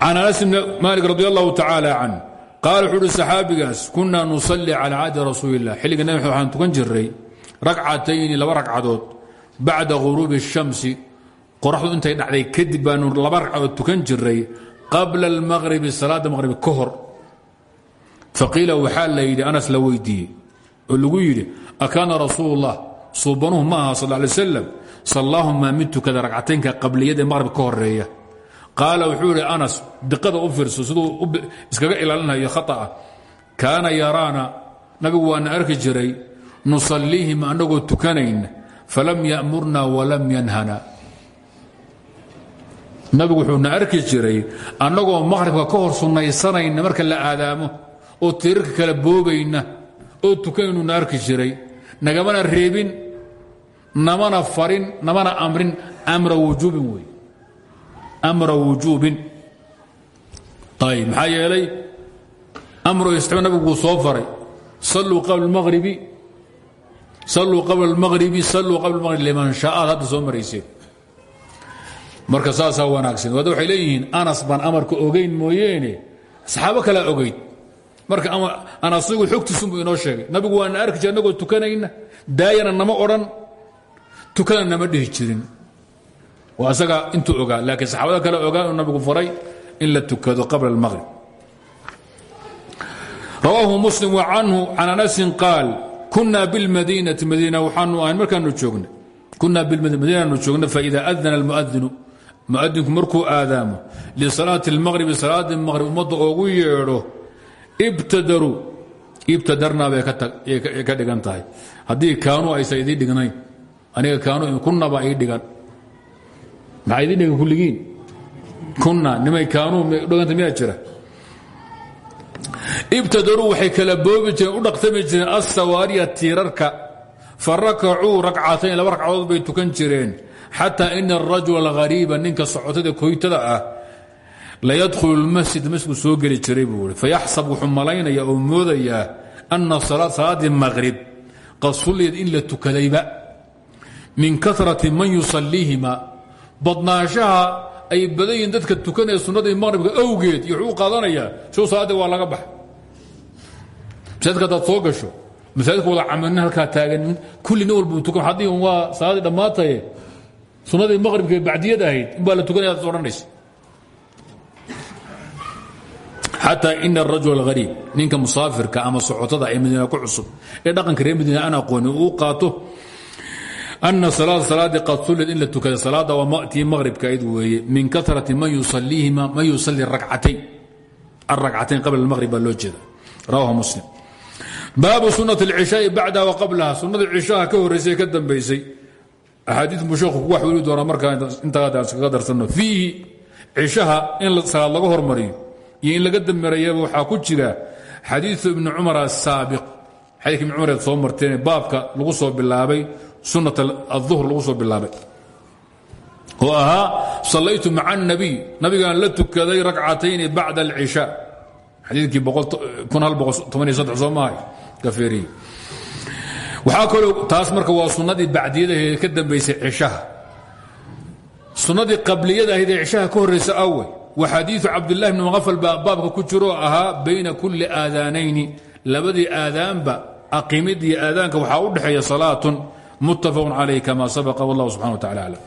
can anas bn maalik radi allahu tacaala canh qaal wuxuu uhi saxaabigaas kunaa nusalli cala caadi rasuuli illah xilliga nabi waxaan tukan jiray ragcatayni laba ragcadood bacda ghuruubi الshamsi qoraxdu intay dhacday kadib baanu laba ragcadood tukan jiray qabla اlmaqribi salaada maqhrib ka hor faqiila waxaa la yidhi anas la weydiiyey oo lagu yidhi akaana rasuul اllah suubanuhu ma aha sal lay slam sallaahuma mid tukada ragcataynka qabliyada maqhrib ka horeeya qaala wuxuu idhi anas diqada u fiirso siduu iskaga ilaalinayo khaطa kaana yaraana nabigu waana arki jiray nusalliihim annagoo tukanayna falam yamurna walam yanhana. Nabigu wuxuuna arki jiray annagoo maqhribka ka hor sunnaysanayna marka la aadaamo oo tirirka kala boobayna oo tukanaynuuna arki jiray. Nagamana reebin namana farin namana amrin amra wujuubin wey amra wujuubin ayb maxaa yeelay amru istixbaab nabigu soo faray salluu qabla اlmaqribi saluu qabla اlmaqribi saluu qabla اlmaqrib liman shaa'aad hadda soo marayseen marka saasaa wanaagsan wada waxay leeyihiin anas baan amarka ogayn mooyeene saxaabo kalaa ogayd marka anasigu xogtiisunbuu inoo sheegay nabigu waana arki jir annagoo tukanayna daayana nama odhan tukana nama dhihi jirin waa isaga intuu ogaa laakiin saxaabada kale ogaa inuu nabigu faray in la tukado qabla اlmaqrib rawaahu muslim wa canhu can anasin qaal kuna bilmadinati madiina waxaanu ahayn markaanu joogna kuna bilmadiinaanu joogna faida adana almuadinu muadinku markuu aadaamo lisalaati اlmaqribi salaadii maqrib ummadda oogu yeedho ibtadaruu ibtadarnaa bay ka dhigan tahay. Haddii kaanuu aysan idii dhignayn aniga kaanuu kunaba ii dhigan maxaa idin dhigan kulligiin. Kuna nimay kaanuu dhiganta miyaa jira? Ibtadaruu waxay kala boobi jireen u dhaqtami jireen asawaariya tiirarka. Fa rakacuu rakcatayn laba ragcadood bay tukan jireen. Xataa ina arajula alghariiba ninka socotada koytada ah layadkhulu lmasjid masjidku soo geli jiray buu i fayaxsab wuxuu malaynaya oo moodayaa ana salaaddii maqrib qad min karati man yusaliihima badnaanshaha ay badan yihiin dadka tukanaya sunnadii maqribka awgeed iyo wuxuu qaadanayaa salaaddii waa laga baxa masaajidka haddaad soo gasho masaajidka wada camalnin halkaa taagan kulli nin tukan haddii waa salaaddii dhammaataye sunnadii maqribka bacdiyad ahayd in la tukanaya ad odhanaysa. Xataa ina arajul alhariib ninka musaafirka ama socotada ee madiina ku cusub ee dhaqanka reer madiina aan uu qaato ana salaada salaadii qad sullid in la tukada salaada waa tii maqribka ayd weeye min karati man yusaliihima man yusalli rakcatayn alrakcatayn qabla almaqrib baa loo jeeda rawahu muslim baabu sunat اlcishaai bacdaha wa qablaha sunada cishaha ka horeysay ka dambaysay axaadiid buu sheekhu ku waxweli doonaa markaa intaadaan iskaga darsanno fiihi cishaha in salaad laga hormariyo iyo in laga dambeeyaba waxaa ku jira xadiiu ibni cumar asaabiq xadiika ibni cumar eed soo marteen baabka lagu soo bilaabay sunat aلظuhr lagu soo bilaabay oo ahaa sallaytu maca الnabiy nabigaan la tukaday rakcatayni bacda اlcishaa xadiikii soo maahay gafeeriye waxaa kaloo taas marka waa sunnadii bacdiyadahe ka dambaysay cishaha sunnadii qabliyada ahayd ee cishaha ka horraysa awe wa xadiiu cabdillahi bni maqafal baa baabka ku jiroo ahaa bayna kulli aadaanayni labadii aadaanba aqimid iyo aadaanka waxaa u dhexeeya salaatun calayh kama sabaqa wallah subxana wa tacala aclam